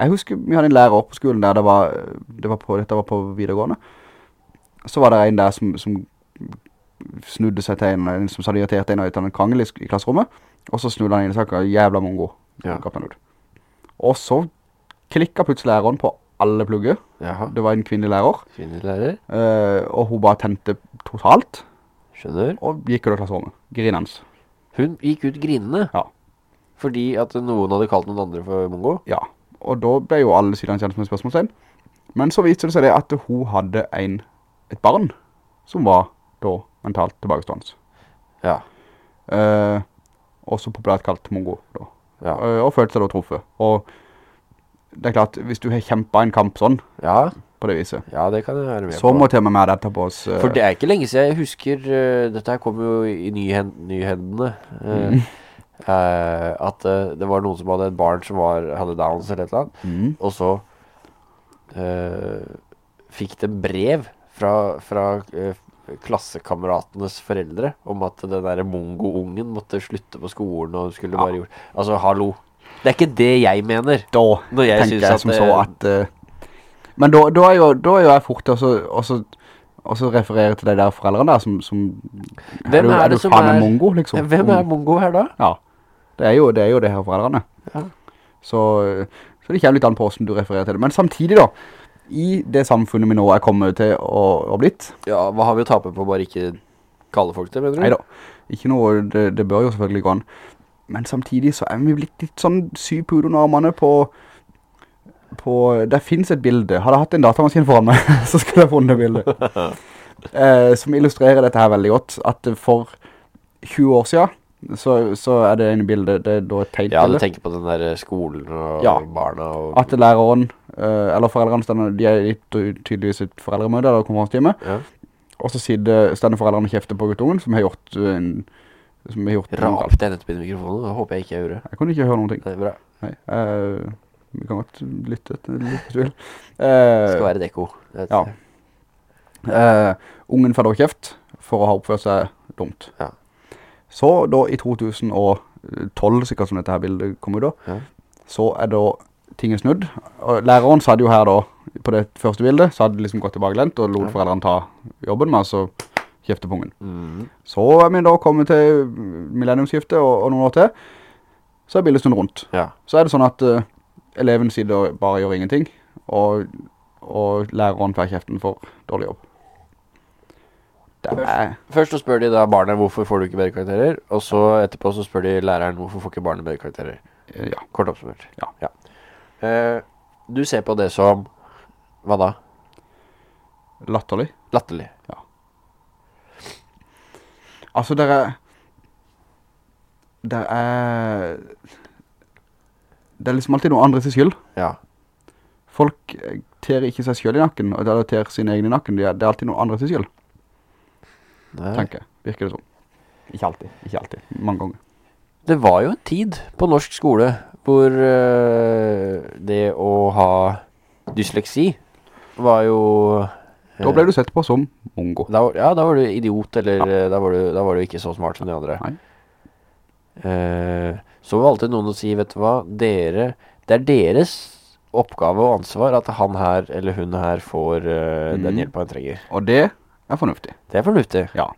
S1: Jeg husker vi hadde en lærer på skolen der det var, det var på, dette var på videregående. Så var det en der som, som snudde seg til en, en som hadde irritert en av en krangel i, i klasserommet, og så snudde han inn i saken, jævla mongo.
S2: Ja.
S1: Og så klikket plutselig læreren på alle plugger.
S2: Jaha.
S1: Det var en kvinnelig lærer,
S2: Kvinnelig lærer.
S1: eh, og hun bare tente totalt,
S2: Skjønner.
S1: og gikk ut av klasserommet, grinens.
S2: Hun gikk ut grinende.
S1: Ja.
S2: Fordi at noen hadde kalt noen andre for mongo.
S1: Ja, og da ble jo alle sidene kjent som et spørsmålstegn. Men så viste det seg det at hun hadde en, et barn som var da mentalt tilbakestående.
S2: Ja.
S1: Eh, også populært kalt mongo da.
S2: Ja.
S1: Eh, og følte seg da truffet. Og det er klart, hvis du har kjempet en kamp sånn,
S2: Ja,
S1: på det viset,
S2: ja det kan jeg være med
S1: så
S2: på.
S1: må til og med dette på oss. eh,
S2: For det er ikke lenge siden jeg husker eh, Dette her kom jo i nyhen, nyhendene eh,
S1: Mm.
S2: eh, At det var noen som hadde et barn som var, hadde downs eller et eller annet
S1: mm,
S2: Og så Fikk de brev Fra, fra klassekameratenes foreldre Om at den der mongo-ungen Måtte slutte på skolen og skulle bare gjort Altså hallo. Det er ikke det jeg mener.
S1: Da
S2: Når jeg
S1: tenker jeg som
S2: det-
S1: så at Uh, Men da, da, er jo, da er jo jeg fort også, også, også og så- og referere til de der foreldrene der som, som
S2: Hvem
S1: du,
S2: er
S1: er
S2: det
S1: du
S2: som
S1: faen
S2: er-
S1: mongo liksom? *laughs*
S2: Hvem er mongo her da?
S1: Ja, det er jo det, er jo det her foreldrene.
S2: Ja.
S1: så, så det kommer litt an på hvordan du refererer til det. Men samtidig da I det samfunnet vi nå er kommet til å, å blitt.
S2: Ja, hva har vi å tape på bare ikke kalle folk det, mener du?
S1: Neida, ikke noe det, det bør jo selvfølgelig gå an. Men samtidig så er vi blitt litt sånn på under armene på på, Der finnes et bilde. Hadde jeg hatt en datamaskin foran meg *laughs* Så skulle jeg funnet det bildet. *laughs* Eh, som illustrerer dette her veldig godt, at for 20 år siden, så, så er det en bilde, det er da et tegn
S2: Ja, du tenker på den der eh, skolen og
S1: Ja.
S2: barna og
S1: at læreren, eh, eller foreldrene, de er litt tydeligvis et foreldremøte eller konferanstime,
S2: ja.
S1: og så sitter, stender foreldrene og kjefter på guttungen, som har gjort eh, en, som har gjort
S2: Rap jeg nettopp i mikrofonen? Det håper jeg ikke jeg gjorde.
S1: Jeg kunne ikke høre noen ting.
S2: Det er bra.
S1: Nei, uh, vi kan godt lytte til litt. Eh,
S2: Det skal være deko.
S1: Ja. Uh, ungen får da kjeft for å ha oppført seg dumt.
S2: Ja.
S1: Så da i 2012, sikkert som dette her bildet kom ut da,
S2: Ja.
S1: så er da ting snudd. Og læreren satt jo her da, på det første bildet, så hadde det liksom gått tilbakelent og lot foreldrene ta jobben med, altså kjeftepungen.
S2: Mm.
S1: Så er vi da kommet til millenniumsskiftet og, og noen år til, så er bildet snudd rundt.
S2: Ja.
S1: Så er det sånn at uh, eleven sitter og bare gjør ingenting, og, og læreren får kjeften for dårlig jobb. Er,
S2: Først så spør de da barnet hvorfor får du ikke bedre karakterer, og så etterpå så spør de læreren hvorfor får ikke barnet bedre karakterer.
S1: eh, ja,
S2: Kort oppsummert.
S1: Ja.
S2: Eh, du ser på det som, hva da?
S1: latterlig.
S2: Latterlig. Ja.
S1: Altså, det er, det er, det er liksom alltid noen andre til skyld.
S2: Ja.
S1: Folk eh, ter ikke seg selv i nakken, eller ter sine egne i nakken, det er, det er alltid noen andre til skyld,
S2: Nei.
S1: tenker jeg, virker det sånn. Ikke alltid, ikke alltid, mange ganger.
S2: Det var jo en tid på norsk skole hvor eh, det å ha dysleksi var jo eh,
S1: Da ble du sett på som mongo.
S2: da, Ja, da var du idiot, eller ja. da, var du, da var du ikke så smart som de andre.
S1: Nei.
S2: Uh, så valgte noen å si, vet du hva, dere Det er deres oppgave og ansvar at han her eller hun her får eh, den hjelpen han trenger.
S1: Og det er fornuftig.
S2: Det er fornuftig.
S1: Ja.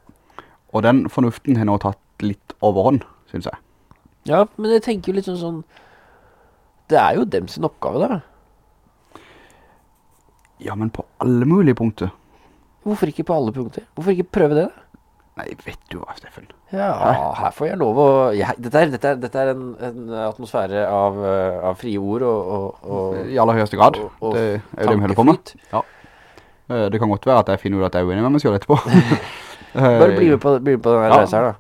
S1: Og den fornuften har nå tatt litt overhånd, synes jeg.
S2: Ja, men jeg tenker jo litt sånn sånn Det er jo dem sin oppgave, da.
S1: Ja, men på alle mulige punkter.
S2: Hvorfor ikke på alle punkter? Hvorfor ikke prøve det? da?
S1: Nei, vet du hva, Steffen?
S2: Ja, her får jeg lov å jeg, dette, er, dette, er, dette er en, en atmosfære av, eh, av frie ord og, og, og
S1: I aller høyeste grad.
S2: og-
S1: det er jo det vi holder på med.
S2: tankeflyt.
S1: Eh, Det kan godt være at jeg finner ut at jeg er uenig med meg selv etterpå. *laughs*
S2: Bare bli med på, bli med på denne
S1: Ja.
S2: reisen her, da.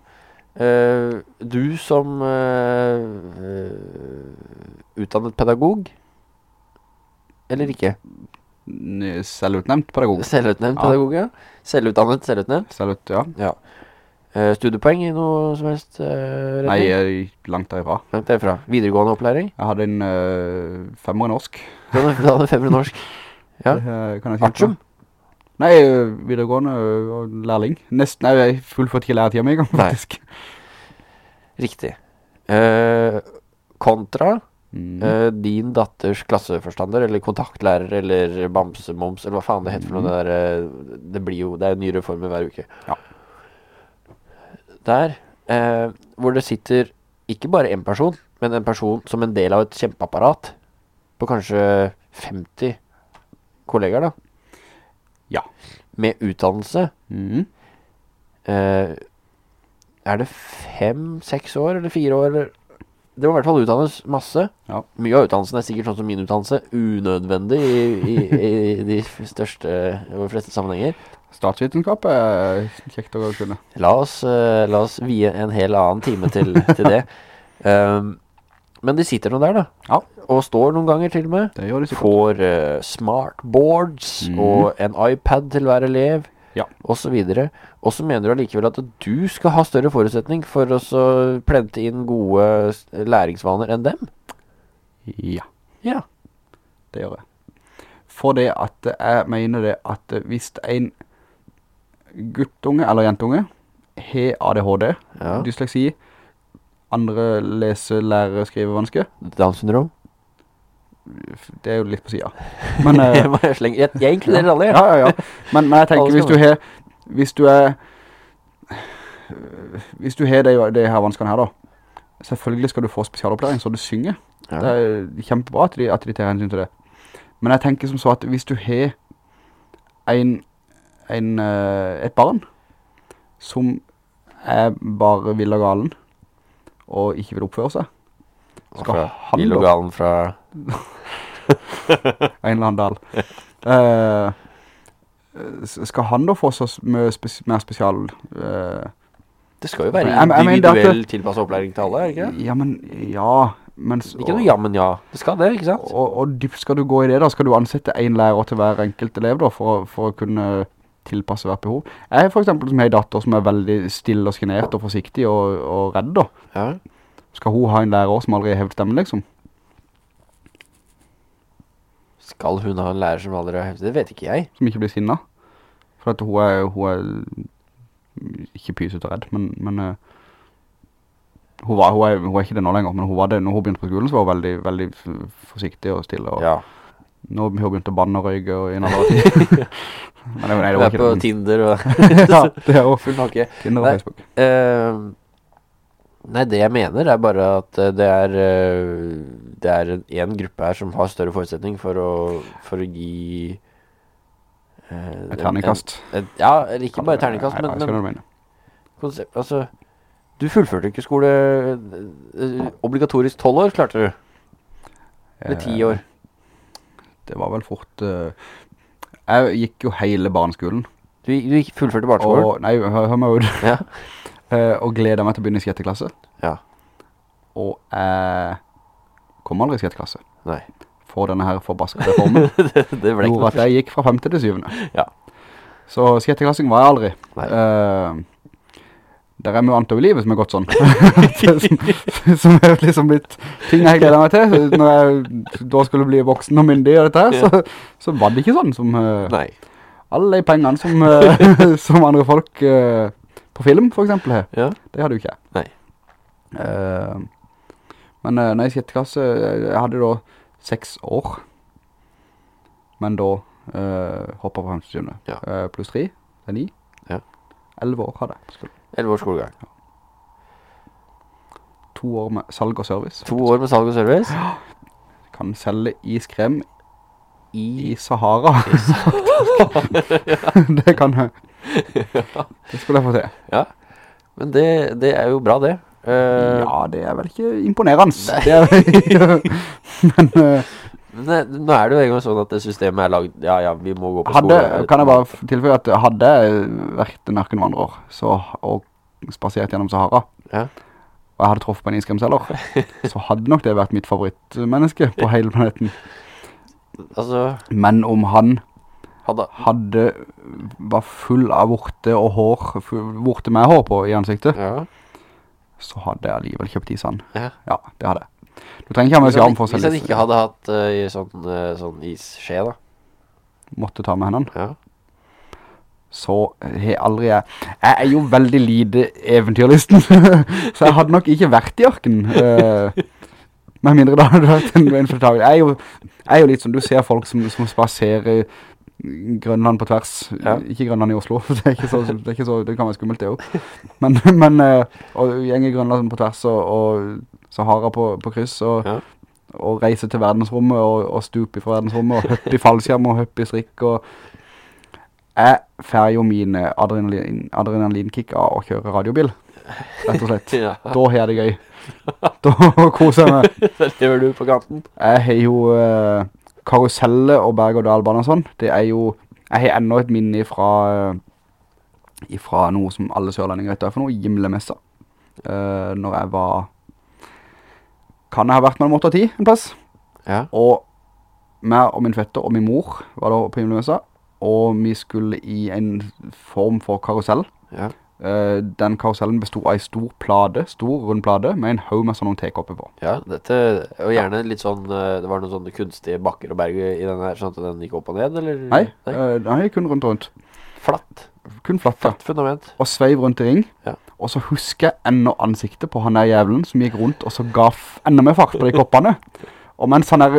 S2: Uh, du som eh, eh, utdannet pedagog, eller ikke?
S1: Selvutnemt pedagog.
S2: Selvutnevnt
S1: Ja.
S2: pedagog, ja. Selvutdannet, selvutnevnt.
S1: Selvut, ja.
S2: Ja. Uh, studiepoeng i noe som helst uh, retning?
S1: Nei, langt derifra.
S2: Langt derifra. Videregående opplæring?
S1: Jeg hadde en uh, i norsk.
S2: Du hadde, du hadde norsk. *laughs* Ja.
S1: Det, eh, kan jeg si
S2: Artium?
S1: Nei, eh, videregående eh, og lærling. Nesten, nei, jeg fullførte ikke mi i gang,
S2: Nei.
S1: faktisk.
S2: Riktig. Eh, kontra
S1: Mm.
S2: eh, din datters klasseforstander, eller kontaktlærer, eller bamsemoms, eller hva faen det heter for noe. Det, der, eh, det blir jo, det er jo nye reformer hver uke.
S1: Ja.
S2: Der, eh, hvor det sitter ikke bare en person, men en person som en del av et kjempeapparat, på kanskje 50 kollegaer da,
S1: Ja.
S2: med utdannelse,
S1: Mm.
S2: Eh, er det fem, seks år eller fire år? Eller? Det må i hvert fall utdannes masse.
S1: Ja.
S2: Mye av utdannelsen er sikkert sånn som min utdannelse, unødvendig i, i, i de største og fleste sammenhenger.
S1: Statsvitenskap er kjekt å kunne.
S2: La oss, eh, la oss vie en hel annen time til, til det. *laughs* Um, men de sitter nå der, da.
S1: Ja.
S2: Og står noen ganger til og med.
S1: Det gjør de sikkert.
S2: Får uh, smartboards
S1: mm.
S2: og en iPad til hver elev,
S1: Ja.
S2: og så videre. Og så mener du allikevel at du skal ha større forutsetning for å så plente inn gode læringsvaner enn dem?
S1: Ja,
S2: Ja.
S1: det gjør jeg. For det at jeg mener det at hvis en guttunge eller jentunge har ADHD,
S2: Ja.
S1: dysleksi, andre lese, lære, skrive
S2: vanske. Down-syndrom?
S1: det er jo litt på siden. Men, uh, *laughs*
S2: jeg, jeg, jeg inkluderer alle,
S1: ja, ja, ja. Men, men jeg tenker, hvis du har, hvis du er, hvis du har det, det her vanskene her da, selvfølgelig skal du få spesialopplæring så du synger.
S2: Ja.
S1: Det er kjempebra at de, at de tar hensyn til det. Men jeg tenker som så at hvis du har en, en, eh, et barn som er bare vill og galen, og ikke vil oppføre seg, skal
S2: Fra
S1: han
S2: Illogalen fra *laughs*
S1: en eller annen dal, eh, skal han da få så mye spes mer spesial... Uh,
S2: Det skal jo være individuell tilpasset opplæring til alle, ikke det?
S1: ja, men, ja, men...
S2: Ikke noe ja, men ja. Det skal det, ikke sant?
S1: Og, og dypt skal du gå i det da, skal du ansette en lærer til hver enkelt elev da, for, for å kunne tilpasse hvert behov. Jeg for eksempel som har en datter som er veldig stille og skinert og forsiktig og, og redd da.
S2: Ja.
S1: Skal hun ha en lærer som aldri har hevet stemmen liksom?
S2: Skal hun ha en lærer som aldri har hevdet? Det vet ikke jeg.
S1: Som ikke blir sinnet? For hun er, hun er ikke pyset og redd, men, men eh, hun, var, hun, er, hun er ikke det nå lenger, men hun var det når hun begynte på skolen, så var hun veldig, veldig forsiktig og stille. Og
S2: Ja.
S1: Nå har hun begynt å banne og røyke og i en alder tid. men det, nei, det var
S2: er
S1: det. på
S2: Tinder og *laughs*
S1: ja, det er jo *laughs*
S2: full nakke.
S1: Tinder og
S2: Nei.
S1: Facebook.
S2: Eh, nei, det jeg mener er bare at eh, det er uh, Det er en, en gruppe her som har større forutsetning for å, for å gi Uh,
S1: Et terningkast.
S2: ja, eller ikke bare terningkast,
S1: ternekast
S2: men,
S1: hva
S2: men konsept, altså Du fullførte ikke skole Obligatorisk tolv år klarte du. Med ti
S1: Eh,
S2: år.
S1: Det var vel fort... eh, jeg gikk jo hele barneskolen.
S2: Du, du gikk- fullførte barneskolen?
S1: Og, nei, hør, hør meg ut.
S2: Ja. *laughs*
S1: Eh, og gledet meg til å begynne i sjette klasse.
S2: Ja.
S1: Og jeg kom aldri i sjette klasse.
S2: Nei.
S1: For denne her forbaskede *laughs* reformen.
S2: det, det ble ikke noe
S1: at jeg gikk fra femte til syvende.
S2: Ja.
S1: Så sjette klassing var jeg aldri.
S2: Nei.
S1: Eh, det er mye annet over livet som er gått sånn. som, *laughs* som er liksom blitt ting jeg gleder meg til. Når jeg da skulle bli voksen og myndig og dette her, så, så var det ikke sånn som eh,
S2: Nei.
S1: alle de pengene som, eh, *laughs* som andre folk eh, på film for eksempel her.
S2: Ja.
S1: Det hadde jo ikke jeg.
S2: Nei.
S1: Men uh, jeg sjette klasse, jeg hadde da seks år. Men da uh, hoppet på fremste syvende.
S2: Ja.
S1: Eh, pluss tre, det er ni.
S2: Ja.
S1: Elleve år hadde jeg på skolen.
S2: Elleve års skolegang.
S1: To år med salg og service.
S2: To år med salg og service.
S1: Kan selge iskrem
S2: I
S1: i Sahara. *laughs* *laughs* det kan jeg. Det skulle jeg få til.
S2: Ja, men det, det er jo bra det. Uh,
S1: Ja, det er vel ikke imponerende. Det er, *laughs* men eh,
S2: Men nå er det jo en gang sånn at det systemet er lagd Ja, ja, vi må gå på
S1: hadde,
S2: skole.
S1: kan jeg bare tilføye at hadde jeg vært en ørkenvandrer så, og spasert gjennom Sahara,
S2: Ja.
S1: og jeg hadde truffet på en iskremselger, *laughs* så hadde nok det vært mitt favorittmenneske på hele planeten.
S2: Altså,
S1: Men om han
S2: hadde
S1: hadde, var full av vorte og hår, vorte med hår på i ansiktet,
S2: Ja.
S1: så hadde jeg alligevel kjøpt is han.
S2: ja.
S1: Ja, det hadde jeg. Du trenger ikke ha med skjerm for å
S2: hvis han ikke hadde hatt uh, sånn, uh, sånn isskje, da.
S1: måtte ta med hendene.
S2: Ja.
S1: så har aldri jeg Jeg er jo veldig lite eventyrlisten *laughs* Så jeg hadde nok ikke vært i ørken Uh, Med mindre da hadde vært en, en jeg, er jo- jeg er jo litt sånn Du ser folk som, som spaserer Grønland på tvers
S2: Ja.
S1: Ikke Grønland i Oslo *laughs* Det så, det, så, det kan være skummelt det jo Men, *laughs* men eh, Og gjenge Grønland på tvers Og, og Sahara på, på kryss og,
S2: Ja.
S1: og reise til verdensrommet Og, og stupe fra verdensrommet Og høppe i fallskjerm og høppe i strikk Og jeg får jo mine adrenalin, adrenalinkick av å kjøre radiobil, rett og slett. *laughs*
S2: ja.
S1: Da har jeg det gøy. Da koser jeg meg. *laughs*
S2: Det lever du på kanten.
S1: Jeg har jo eh, karuselle og berg- og dalbane og sånn. Det er jo, jeg har enda et minne fra, fra noe som alle sørlendinger vet er for noe, Gimlemessa. Eh, når jeg var, kan jeg ha vært mellom 8 og 10 en plass.
S2: Ja.
S1: Og meg og min fetter og min mor var da på Gimlemessa, og vi skulle i en form for karusell.
S2: Ja.
S1: Uh, den karusellen bestod av en stor plade, stor rund plade, med en haug med sånne tekopper på.
S2: Ja, dette Og gjerne litt sånn eh, Det var noen sånne kunstige bakker og berg i den her, sånn at den gikk opp og ned, eller?
S1: Nei, eh, nei, kun rundt og rundt.
S2: Flatt.
S1: Kun flatt.
S2: Flatt fundament.
S1: Og sveiv rundt i ring.
S2: Ja.
S1: Og så husker jeg enda ansiktet på han der jævlen som gikk rundt, og så ga enda mer fart på de koppene. Og mens han er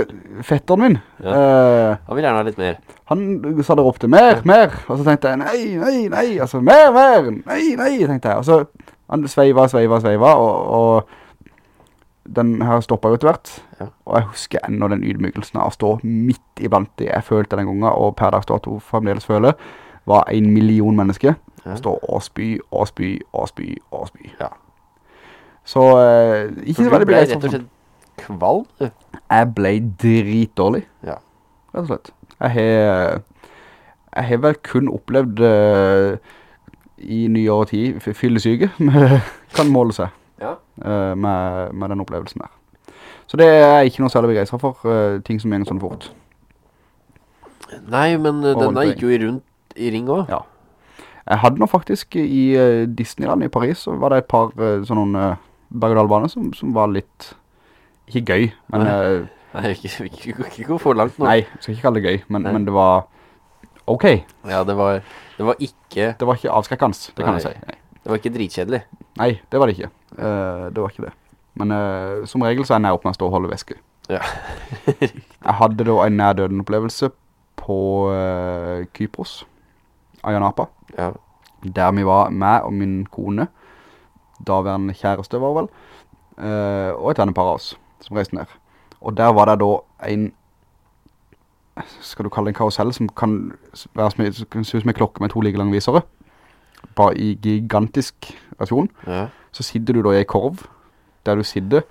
S1: fetteren min, eh,
S2: Han vil gjerne ha litt mer.
S1: han sa det ropte mer, mer, og så tenkte jeg, nei, nei, nei, altså, mer, mer, nei, nei, tenkte jeg. Og så han sveiva, sveiva, sveiva, og, og den her stoppet jo etter hvert.
S2: Ja.
S1: Og jeg husker enda den ydmykelsen av å stå midt iblant det jeg følte den gangen, og per dags dato fremdeles føler, var en million mennesker.
S2: Ja.
S1: står og spy, og spy.
S2: Ja.
S1: Så eh, ikke så
S2: Du
S1: veldig
S2: ble rett og slett kvalm, du.
S1: jeg ble dritdårlig.
S2: Ja.
S1: Rett og slett. Jeg har, jeg har vel kun opplevd uh, i nyere tid fyllesyke *laughs* men kan måle seg
S2: Ja.
S1: uh, med, med den opplevelsen der. Så det er jeg ikke noe særlig begeistret for, uh, ting som gjenger sånn fort.
S2: Nei, men denne gikk jo i rundt i ring også.
S1: Ja. Jeg hadde nå faktisk i eh, Disneyland i Paris, så var det et par uh, sånne uh, berg-og-dal-baner som, som var litt, ikke gøy, men
S2: Nei.
S1: eh,
S2: Nei, ikke, ikke, ikke, gå for langt nå.
S1: nei, skal ikke kalle det gøy, men, men det var ok.
S2: Ja, det var, det var ikke
S1: Det var ikke avskrekkende, det kan jeg si. Nei.
S2: Det var ikke dritkjedelig.
S1: Nei, det var det ikke. Uh, det var ikke det. Men uh, som regel så er jeg nær opp med å holde væske.
S2: Ja. *laughs*
S1: jeg hadde da en nærdøden opplevelse på uh, Kypros, Ayanapa,
S2: Ja.
S1: der vi var meg og min kone, daværende kjæreste var vel, eh, og et vennepar av oss som reiste ned. Og der var det da en, skal du kalle det en karusell, som kan være som, kan se ut som en klokke med to like lange visere, bare i gigantisk versjon.
S2: ja.
S1: Så sitter du da i en korv, der du sitter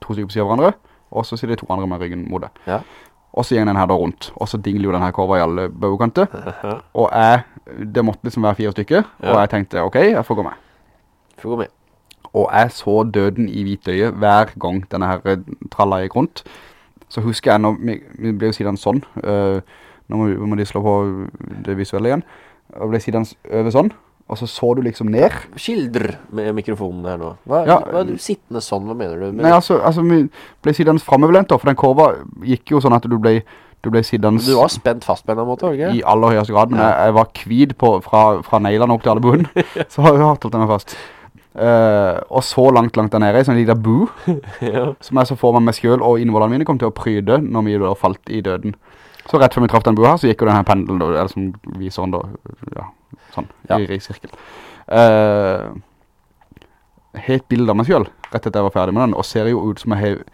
S1: to stykker på siden av hverandre, og så sitter to andre med ryggen mot deg.
S2: Ja.
S1: Og så gikk den her da rundt, og så dingler jo den her korva i alle baukanter. *laughs* Og jeg, det måtte liksom være fire stykker, og jeg tenkte, ok, jeg får gå med.
S2: Får gå med.
S1: Og jeg så døden i hvitøyet hver gang denne her eh, tralla gikk rundt. Så husker jeg når vi ble jo siden sånn, øh, nå må, må de slå på det visuelle igjen, og ble siden over sånn, og så så du liksom ned.
S2: Skildr med mikrofonen her nå. Hva,
S1: Ja.
S2: hva er du sittende sånn, hva mener du? med
S1: Nei, altså, altså vi ble siddende fremoverlent da, for den korva gikk jo sånn at du ble, du ble siddende
S2: Du var spent fast på en måte, ikke?
S1: i aller høyeste grad, men
S2: Ja.
S1: jeg, jeg var kvid på, fra, fra neilene opp til albuen, *laughs* så har jeg holdt meg fast. Uh, og så langt, langt der nede, i sånn liten bu, *laughs*
S2: ja.
S1: som jeg så får meg meg selv og innvollene mine kom til å pryde når vi da falt i døden. Så rett før vi traff den bua her, så gikk jo denne pendelen, da, eller som viser den da, ja, sånn,
S2: Ja.
S1: i, i sirkel. Uh, helt bilde av meg selv, rett etter jeg var ferdig med den, og ser jo ut som jeg har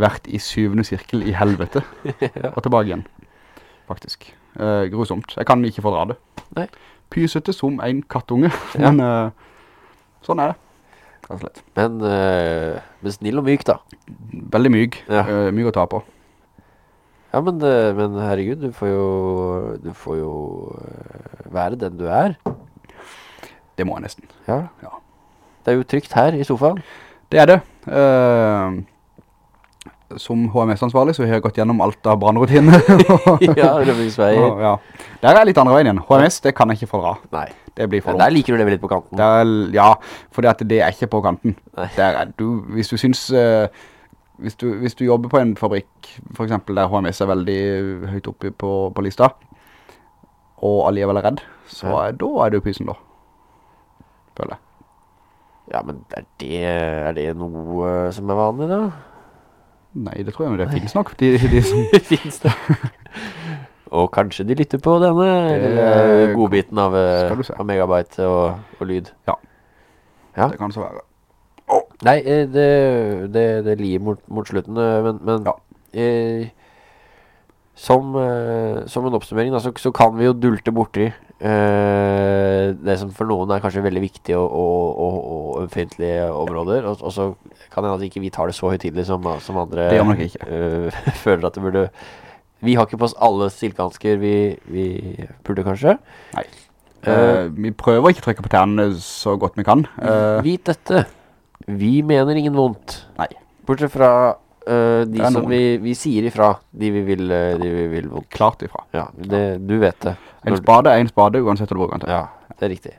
S1: vært i syvende sirkel i helvete, *laughs* og tilbake igjen, faktisk. Uh, grusomt. Jeg kan ikke fordra det.
S2: Nei.
S1: Pysete som en kattunge, *laughs*
S2: Ja.
S1: men uh, sånn er det.
S2: Men, uh, men snill og myk, da.
S1: Veldig myk.
S2: Ja.
S1: myg å ta på.
S2: Ja, men, eh, men herregud, du får jo Du får jo eh, være den du er.
S1: Det må jeg nesten.
S2: Ja.
S1: Ja.
S2: Det er jo trygt her i sofaen.
S1: Det er det. Uh, som HMS-ansvarlig så har jeg gått gjennom alt av brannrutiner. *laughs* *laughs*
S2: ja, Rømningsveier.
S1: Og, ja. Der er jeg litt andre veien igjen. HMS, det kan jeg ikke fordra.
S2: Nei.
S1: Det blir for
S2: der liker du det litt på kanten.
S1: Det er, ja, at det er ikke på kanten. Der er du, hvis du syns, eh, hvis, du, hvis du jobber på en fabrikk, for eksempel der HMS er veldig høyt oppe på, på lista, og alligevel er redd, så er, da er du pysen da. Føler jeg.
S2: Ja, men er det, er det noe eh, som er vanlig, da?
S1: Nei, det tror jeg, men det finnes nok. De, de som, *laughs*
S2: finnes det? Og kanskje de lytter på denne
S1: Det
S2: eh, godbiten av, eh, av megabyte og, og lyd.
S1: Ja.
S2: Ja.
S1: det kan så være.
S2: Nei, eh, det, det, det lir mot, mot slutten, eh, men, men
S1: Ja.
S2: eh, som, eh, som en oppsummering, da, så, så kan vi jo dulte borti eh, det som for noen er kanskje veldig viktige og, og, og, og ømfintlige områder, og, så kan det hende at ikke vi tar det så høytidlig som, som andre eh, *laughs* føler at det burde Vi har ikke på oss alle silkehansker vi, vi burde, kanskje.
S1: Nei. Uh, vi prøver ikke å trykke på tærne så godt vi kan. Uh,
S2: Vit dette. Vi mener ingen vondt.
S1: Nei.
S2: Bortsett fra eh, de som
S1: noen.
S2: vi, vi sier ifra. De vi vil, eh, de vi vil vondt.
S1: klart ifra.
S2: Ja, det, du vet det.
S1: En
S2: Når-
S1: spade er en spade, uansett hva du bruker den til.
S2: Ja, det er riktig.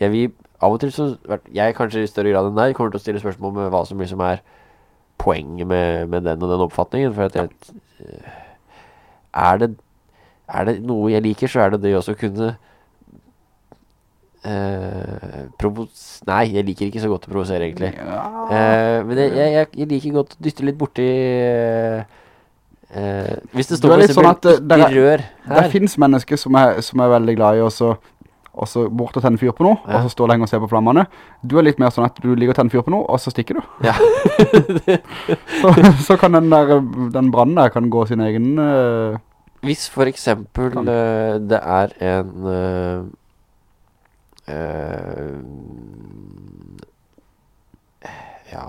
S2: Jeg vil, av og til så, jeg kanskje i større grad enn deg, kommer til å stille spørsmål med hva som liksom er poenget med, med den og den oppfatningen, for at jeg, eh, er det, er det noe jeg liker, så er det det også kunne provos... Nei, jeg liker ikke så godt å provosere, egentlig.
S1: Ja.
S2: uh, men jeg, jeg, jeg, liker godt å dytte litt borti uh, Hvis det står
S1: på sånn at,
S2: eksempel
S1: eh,
S2: ikke
S1: der
S2: rør
S1: Det finnes mennesker som er, som er veldig glad i å så, og så bort og tenne fyr på noe,
S2: Ja.
S1: og så står lenge og ser på flammene. Du er litt mer sånn at du ligger og tenner fyr på noe, og så stikker du.
S2: Ja. *laughs*
S1: Så, så kan den der, den branden der kan gå sin egen... eh,
S2: Hvis for eksempel eh, det er en eh, ja,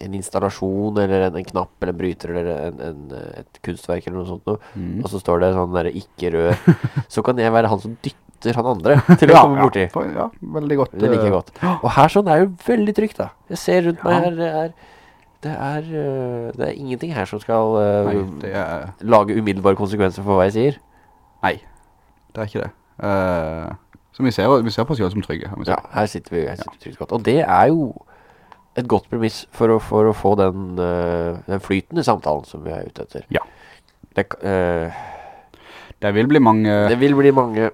S2: en installasjon eller en, en knapp eller en bryter eller en, en, et kunstverk eller noe sånt noe,
S1: Mm.
S2: og så står det sånn der ikke rør, *laughs* så kan jeg være han som dytter han andre *laughs* til å
S1: Ja,
S2: komme borti.
S1: Ja, ja, veldig godt.
S2: Det liker jeg
S1: eh,
S2: godt. Og her sånn er jo veldig trygt da. Jeg ser rundt meg her, det er, det er, øh, det er ingenting her som skal uh,
S1: Nei, er,
S2: lage umiddelbare konsekvenser for hva jeg sier.
S1: nei, det er ikke det. Eh, så vi ser, vi ser på oss selv som trygge.
S2: Ja, her sitter vi, her sitter vi trygt godt. Og det er jo et godt premiss for å, for å få den, øh, den flytende samtalen som vi er ute etter.
S1: Ja.
S2: Det, øh,
S1: Det vil bli mange
S2: det vil bli mange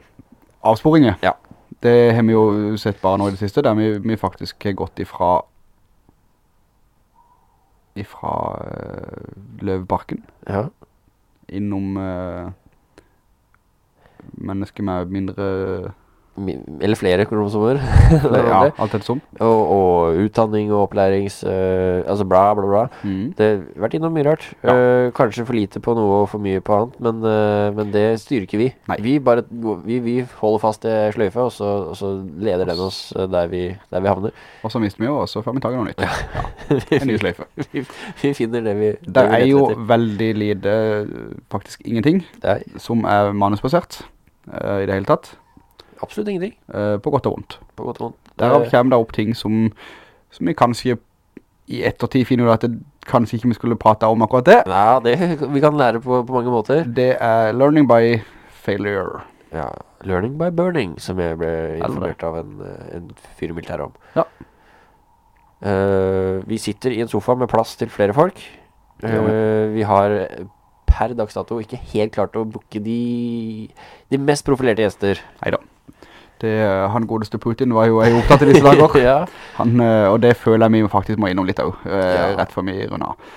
S1: avsporinger.
S2: Ja.
S1: Det har vi jo sett bare nå i det siste, der vi, vi faktisk har gått ifra ifra uh, Løveparken
S2: Ja,
S1: innom eh, mennesker med mindre
S2: mi- eller flere kromosomer. *laughs*
S1: Ja, alt etter som.
S2: og, og utdanning og opplærings... uh, altså bla, bla, bla.
S1: Mm.
S2: Det har vært innom mye rart.
S1: Ja.
S2: uh, kanskje for lite på noe og for mye på annet, men, uh, men det styrer ikke vi.
S1: Nei.
S2: Vi bare vi, vi holder fast i sløyfe og så, og så leder den oss der vi, der vi havner.
S1: Og så mister vi jo, også før vi tar noe nytt. Ja, *laughs* en ny sløyfe.
S2: vi, vi finner det vi
S1: Det
S2: vi
S1: er jo veldig lite, faktisk ingenting,
S2: Det er
S1: som er manusbasert i det hele tatt.
S2: Absolutt ingenting,
S1: Uh, på godt og vondt.
S2: på godt og vondt.
S1: Derav
S2: Eh,
S1: kommer det opp ting som, som vi kanskje i ettertid finner ut at det, kanskje ikke vi skulle prate om akkurat det.
S2: Ja, det *laughs* vi kan lære på, på mange måter.
S1: Det er learning by failure.
S2: Ja, learning by burning, som jeg ble informert av en, en fyr i militæret om.
S1: Ja.
S2: Uh, vi sitter i en sofa med plass til flere folk.
S1: Uh, vi.
S2: Vi har per dags dato ikke helt klart å booke de, de mest profilerte gjester.
S1: Neida. Det, eh, han godeste Putin var jo, opptatt i disse dager. *laughs*
S2: ja.
S1: Han, eh, og det føler jeg vi faktisk må innom litt eh,
S2: Ja.
S1: rett for vi runder av.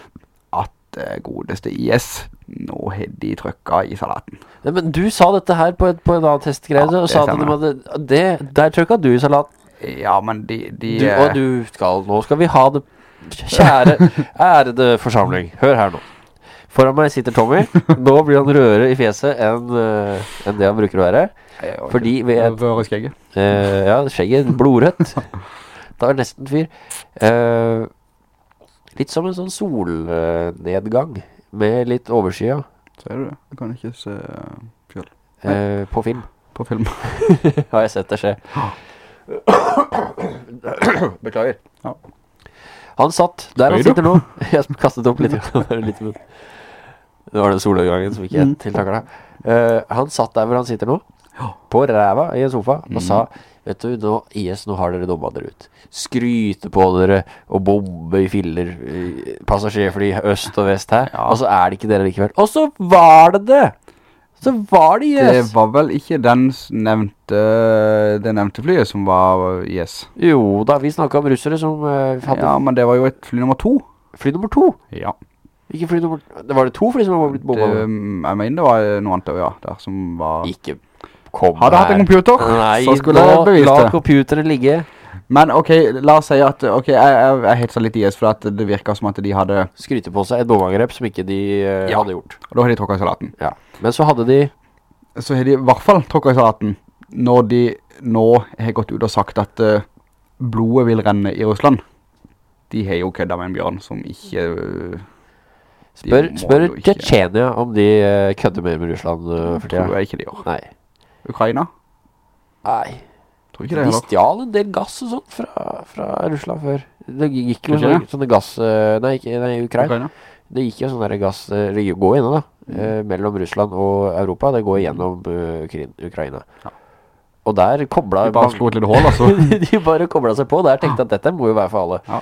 S1: At godeste IS, nå har de trøkka i salaten.
S2: Ja, Men du sa dette her på, et, på en annen testgreie, og sa at de hadde, det, der trøkka du i salaten.
S1: Ja, men de... de
S2: Du, og du skal, nå skal vi ha det, kjære, *laughs* ærede forsamling. Hør her nå. Foran meg sitter Tommy. *laughs* Nå blir han rødere i fjeset enn uh, enn det han bruker å være. fordi ved et-
S1: Røre skjegget.
S2: Uh, ja, skjegget blodrødt. *laughs* Da er nesten fyr. Uh, litt som en sånn solnedgang med litt overskya
S1: Ser du det? Du kan ikke se eh, selv
S2: eh, på film.
S1: på film. *laughs*
S2: Har jeg sett det skje. *coughs* Beklager.
S1: Ja.
S2: Han satt der han sitter nå. Jeg kastet opp litt. litt det var den solnedgangen som ikke
S1: Mm.
S2: tiltaker deg. Uh, han satt der hvor han sitter nå. På ræva i en sofa og
S1: Mm.
S2: sa Vet du, nå, IS, nå har dere dumma dere ut. Skryte på dere og bombe i filler. eh, Passasjerfly øst og vest her. Og så er det ikke dere likevel. Og så var det det! Så var det IS.
S1: Det var vel ikke den nevnte, det nevnte flyet som var IS.
S2: Jo da, vi snakket om russere som uh, hadde
S1: Ja, men det var jo et fly nummer to.
S2: fly nummer to.
S1: Ja.
S2: Ikke fly Det var det to fly som var blitt
S1: Det, jeg mener det var noe annet, ja, der som var...
S2: Ikke kom
S1: Hadde hatt en computer,
S2: Nei,
S1: så skulle
S2: nå
S1: jeg bevist
S2: la computeren ligge.
S1: Men ok, la oss si at, ok, jeg, jeg, jeg hetsa litt IS, for at det virket som at de hadde,
S2: Skryte på seg et bombeangrep som ikke de uh,
S1: Ja.
S2: hadde gjort.
S1: og da hadde de tråkket i salaten.
S2: Ja. Men så hadde de
S1: Så har de i hvert fall tråkket i salaten, når de nå har gått ut og sagt at uh, blodet vil renne i Russland. De har jo kødda med en bjørn som ikke... eh, de
S2: Spør, spør Tsjetsjenia om de eh, kødder mer med Russland uh, for
S1: Tror jeg ikke de gjør.
S2: Nei.
S1: Ukraina?
S2: Nei.
S1: Tror ikke det
S2: De
S1: heller.
S2: stjal en del gass og sånt fra, fra Russland før. Det gikk jo sånne, sånne gass... eh, Nei, ikke nei, Ukraina.
S1: Ukraina?
S2: Det gikk jo sånn der gass Det går igjennom da eh, Mellom Russland og Europa Det går gjennom uh, Ukraina
S1: Ja.
S2: Og der koblet...
S1: De bare slo et lille hål, altså. *laughs*
S2: De bare koblet seg på Der tenkte jeg at dette må jo være for alle
S1: Ja.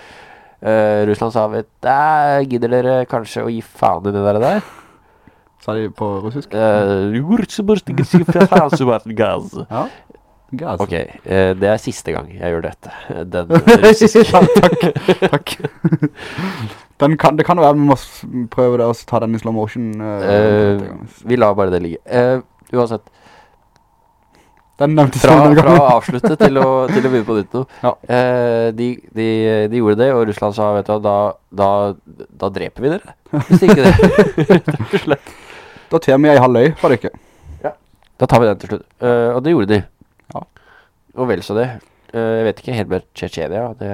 S2: Eh, Russland sa vet Der gidder dere kanskje å gi faen i det der der *laughs*
S1: Sa de på russisk?
S2: uh, *laughs*
S1: Ja. Gaz.
S2: Ok, uh, det er siste gang jeg gjør dette Den *laughs* russiske
S1: takk, takk. Kan, det kan jo være vi må prøve det og ta den i slow motion. Uh,
S2: Eh, Vi lar bare det ligge Eh, Uansett fra, fra å avslutte til å, *laughs* til å begynne på nytt.
S1: Ja.
S2: Eh, de, de, de gjorde det, og Russland sa, vet du da, da, da dreper vi dere. Hvis ikke det. *laughs*
S1: Da tar vi ei halv øy ikke. Ja.
S2: da tar vi den til slutt. Eh, og det gjorde de.
S1: Ja.
S2: Og vel så det. Eh, jeg vet ikke helt mer Tsjetsjenia. Det,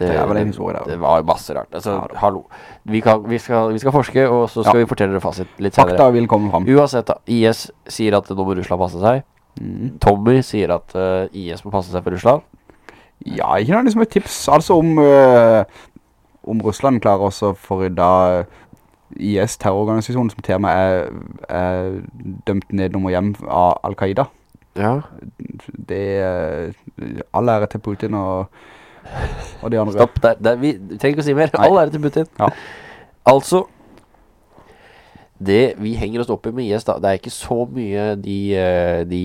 S1: Det det, historie.
S2: Det var masse rart. Altså,
S1: Ja,
S2: hallo. Vi, kan, vi, skal, vi skal forske, og så skal
S1: Ja.
S2: vi fortelle dere fasit litt senere.
S1: Fakta vil komme fram.
S2: Uansett, da. IS sier at nå må Russland passe seg.
S1: Mm.
S2: Tommy sier at uh, IS må passe seg for Russland.
S1: Ja, ikke noe liksom et tips. Altså om, uh, om Russland klarer også for da rydda IS, terrororganisasjonen, som og er, er dømt nedom og hjem av Al-Qaida.
S2: Ja.
S1: Det er all ære til Putin og, og de andre.
S2: Stopp der. der vi, vi trenger ikke å si mer.
S1: Nei.
S2: All ære til Putin.
S1: Ja.
S2: Altså Det vi henger oss opp i med IS, da, det er ikke så mye de, eh, de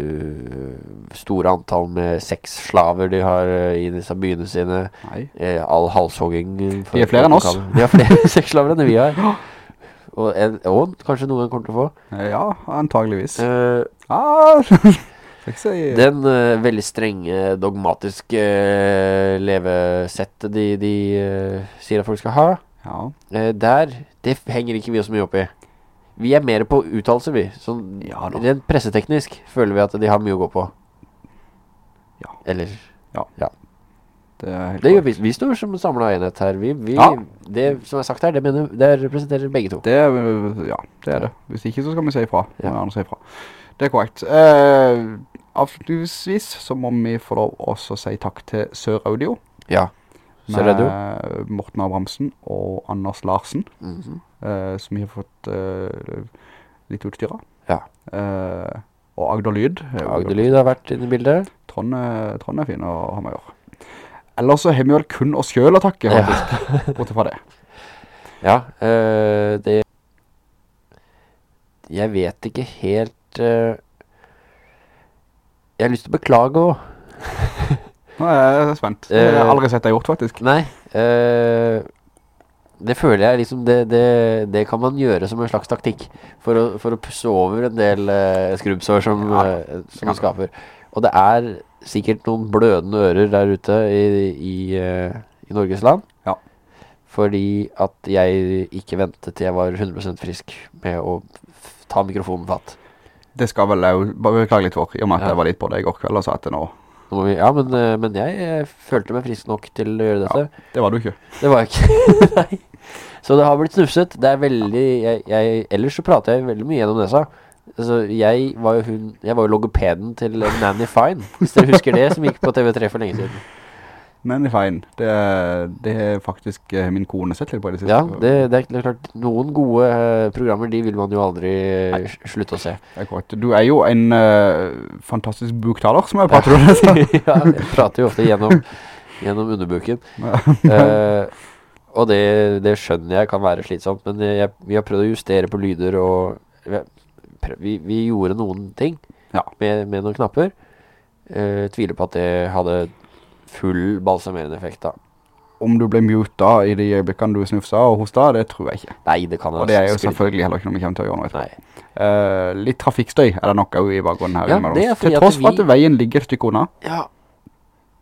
S2: eh, store antall med sexslaver de har eh, i disse byene sine.
S1: Nei.
S2: All halshogging
S1: De er flere enn oss.
S2: De har flere *laughs* sexslaver enn vi har. Og, en, og kanskje noen kommer til å få.
S1: Ja, antageligvis.
S2: Uh,
S1: Ah. *laughs*
S2: Den uh, veldig strenge, dogmatiske uh, levesettet de, de uh, sier at folk skal ha,
S1: Ja,
S2: eh, der, det henger ikke vi oss mye opp i. Vi er mer på uttalelser, vi. Sånn,
S1: Ja
S2: rent presseteknisk føler vi at de har mye å gå på.
S1: Ja.
S2: Eller
S1: det ja. helt
S2: Det gjør vi. Vi står som samlet enhet her. Vi, vi,
S1: Ja.
S2: Det som er sagt her, det, mener, det representerer begge to.
S1: Det ja, det er det. Hvis ikke så skal vi si ifra.
S2: Ja.
S1: si ifra. Det er korrekt. Eh, avslutningsvis så må vi få lov også si takk til Sør Audio.
S2: Ja.
S1: Med Morten Abrahamsen og Anders Larsen,
S2: Mhm.
S1: eh, som vi har fått eh, litt utstyr av.
S2: Ja.
S1: Eh, og Agder Lyd. Agder
S2: Lyd har vært inne i bildet.
S1: Trond, Trond er fin å ha med å gjøre. Ellers så har vi vel kun oss selv å takke,
S2: Ja.
S1: faktisk. Fra det.
S2: Ja, øh, det Jeg vet ikke helt øh, Jeg har lyst til å beklage òg.
S1: Nå er jeg spent. Det har jeg
S2: Eh,
S1: aldri sett deg gjort, faktisk.
S2: Nei. Uh, det føler jeg liksom det, det, det kan man gjøre som en slags taktikk for å, for å pusse over en del uh, skrubbsår som,
S1: Ja,
S2: som
S1: ja.
S2: skaper. Og det er sikkert noen blødende ører der ute i, i, uh, i Norges land.
S1: Ja.
S2: Fordi at jeg ikke ventet til jeg var 100% frisk med å ta mikrofonen fatt.
S1: Det skal vel jeg bare beklage litt for, i og med at
S2: Ja.
S1: jeg var litt på det i går kveld og sa at det nå,
S2: Vi, ja, men, eh, men jeg, eh, følte meg frisk nok til å gjøre dette.
S1: ja, det var du ikke.
S2: Det var jeg ikke. *laughs* Nei. Så det har blitt snufset. Det er veldig jeg, jeg, Ellers så prater jeg veldig mye gjennom nesa. Altså, jeg var jo hun Jeg var jo logopeden til Nanny Fine, hvis dere husker det, som gikk på TV3 for lenge siden.
S1: Men fine. Det, det er faktisk eh, min kone sett litt på det siste.
S2: Ja, det, det, er, klart Noen gode eh, programmer, de vil man jo aldri Nei. slutte å se.
S1: Det er. Du er jo en uh, fantastisk buktaler, som jeg prater om. *laughs*
S2: ja, jeg prater jo ofte gjennom, gjennom underbuken. uh, og det, det skjønner jeg kan være slitsomt, men jeg, vi har prøvd å justere på lyder, og vi, vi gjorde noen ting
S1: Ja.
S2: med, med noen knapper. Uh, tviler på at det hadde full balsamerende effekt da.
S1: Om du ble muta i de øyeblikkene du snufsa og hosta, det tror jeg ikke.
S2: Nei, det kan
S1: Og det er jo selvfølgelig heller ikke noe vi kommer til å gjøre nå. etterpå.
S2: Nei.
S1: Eh, litt trafikkstøy er det nok også i bakgrunnen her.
S2: Ja, det er fordi
S1: Til tross for
S2: vi-
S1: at veien ligger et stykke unna.
S2: Ja,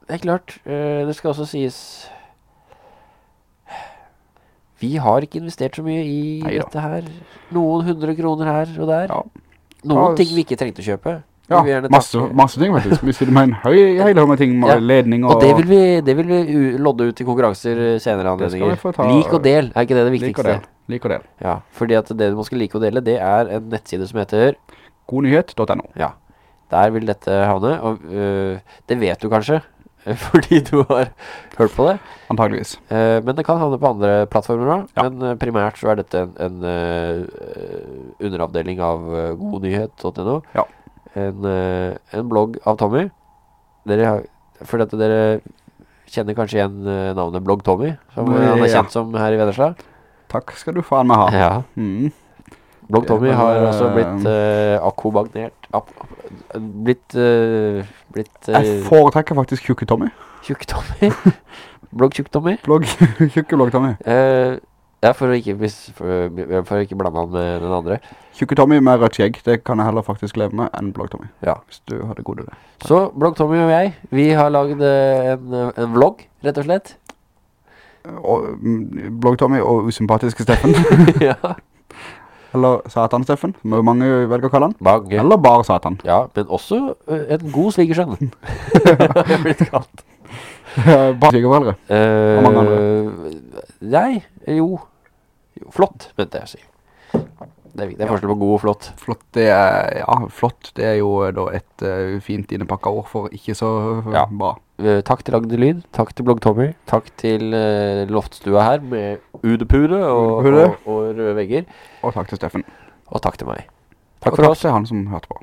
S2: det er klart. Uh, det skal også sies Vi har ikke investert så mye i
S1: Neida.
S2: dette her. Noen hundre kroner her og der.
S1: Ja.
S2: Noen
S1: Ja,
S2: ting vi ikke trengte å kjøpe.
S1: Ja, masse, masse ting faktisk. Vi sitter med en høy, hel haug med ting, *laughs* med
S2: Ja,
S1: ledning og...
S2: Og det vil vi, det vil vi lodde ut i konkurranser eh, senere anledninger. Lik og del, er ikke det det viktigste?
S1: del. Lik og del.
S2: Ja, fordi at det man skal like og dele, det er en nettside som heter
S1: Godnyhet.no.
S2: Ja, der vil dette havne. Og øh, det vet du kanskje, *laughs* fordi du har hørt på det.
S1: Antageligvis.
S2: Uh, men det kan havne på andre plattformer da,
S1: Ja.
S2: Men primært så er dette en, en eh, underavdeling av uh, godnyhet.no.
S1: Ja.
S2: En, eh, en blogg av Tommy. Dere har, for dette dere kjenner kanskje igjen eh, navnet Blogg Tommy, som eh, han er
S1: Ja.
S2: kjent som her i Vennesla.
S1: Takk skal du faen meg ha.
S2: Ja.
S1: Mm.
S2: Blogg Tommy
S1: var,
S2: har altså
S1: eh,
S2: blitt uh, akkobagnert Blitt uh, Blitt uh,
S1: Jeg foretrekker faktisk Tjukke-Tommy.
S2: Tjukke Tommy? Blogg Tjukke Tommy? *laughs*
S1: Blogg, *laughs* Tjukke-Blogg-Tommy.
S2: Eh, ja, for å ikke, mis- for, for å ikke blande han med den andre.
S1: Tjukke-Tommy med rødt skjegg, det kan jeg heller faktisk leve med enn Blogg-Tommy.
S2: Ja.
S1: Hvis du har det gode det.
S2: Så Blogg Tommy og jeg, vi har lagd eh, en, eh, en vlogg, rett og slett.
S1: Og, mm, Blogg-Tommy og usympatiske Steffen. *laughs*
S2: ja.
S1: Eller Satan-Steffen, som jo mange velger å kalle han.
S2: Mange.
S1: Eller bare Satan.
S2: Ja, men også eh, en god svigersønn. *laughs* det jeg blitt kalt. *laughs*
S1: bare svigerforeldre.
S2: Uh,
S1: Og mange andre.
S2: Nei, jo. Flott, begynte jeg å si. Det er. Det er forskjell på god og flott.
S1: Flott, det er, ja, flott. Det er jo eh, da et uh, fint innepakket ord for ikke så
S2: Ja.
S1: bra.
S2: Eh, takk til Agde Lyd, takk til Blogg Tommy, takk til uh, loftstua her med udepure og, og, og røde vegger,
S1: Og takk til Steffen.
S2: og takk til meg.
S1: Og
S2: Takk for
S1: takk
S2: oss.
S1: til han som hørte på.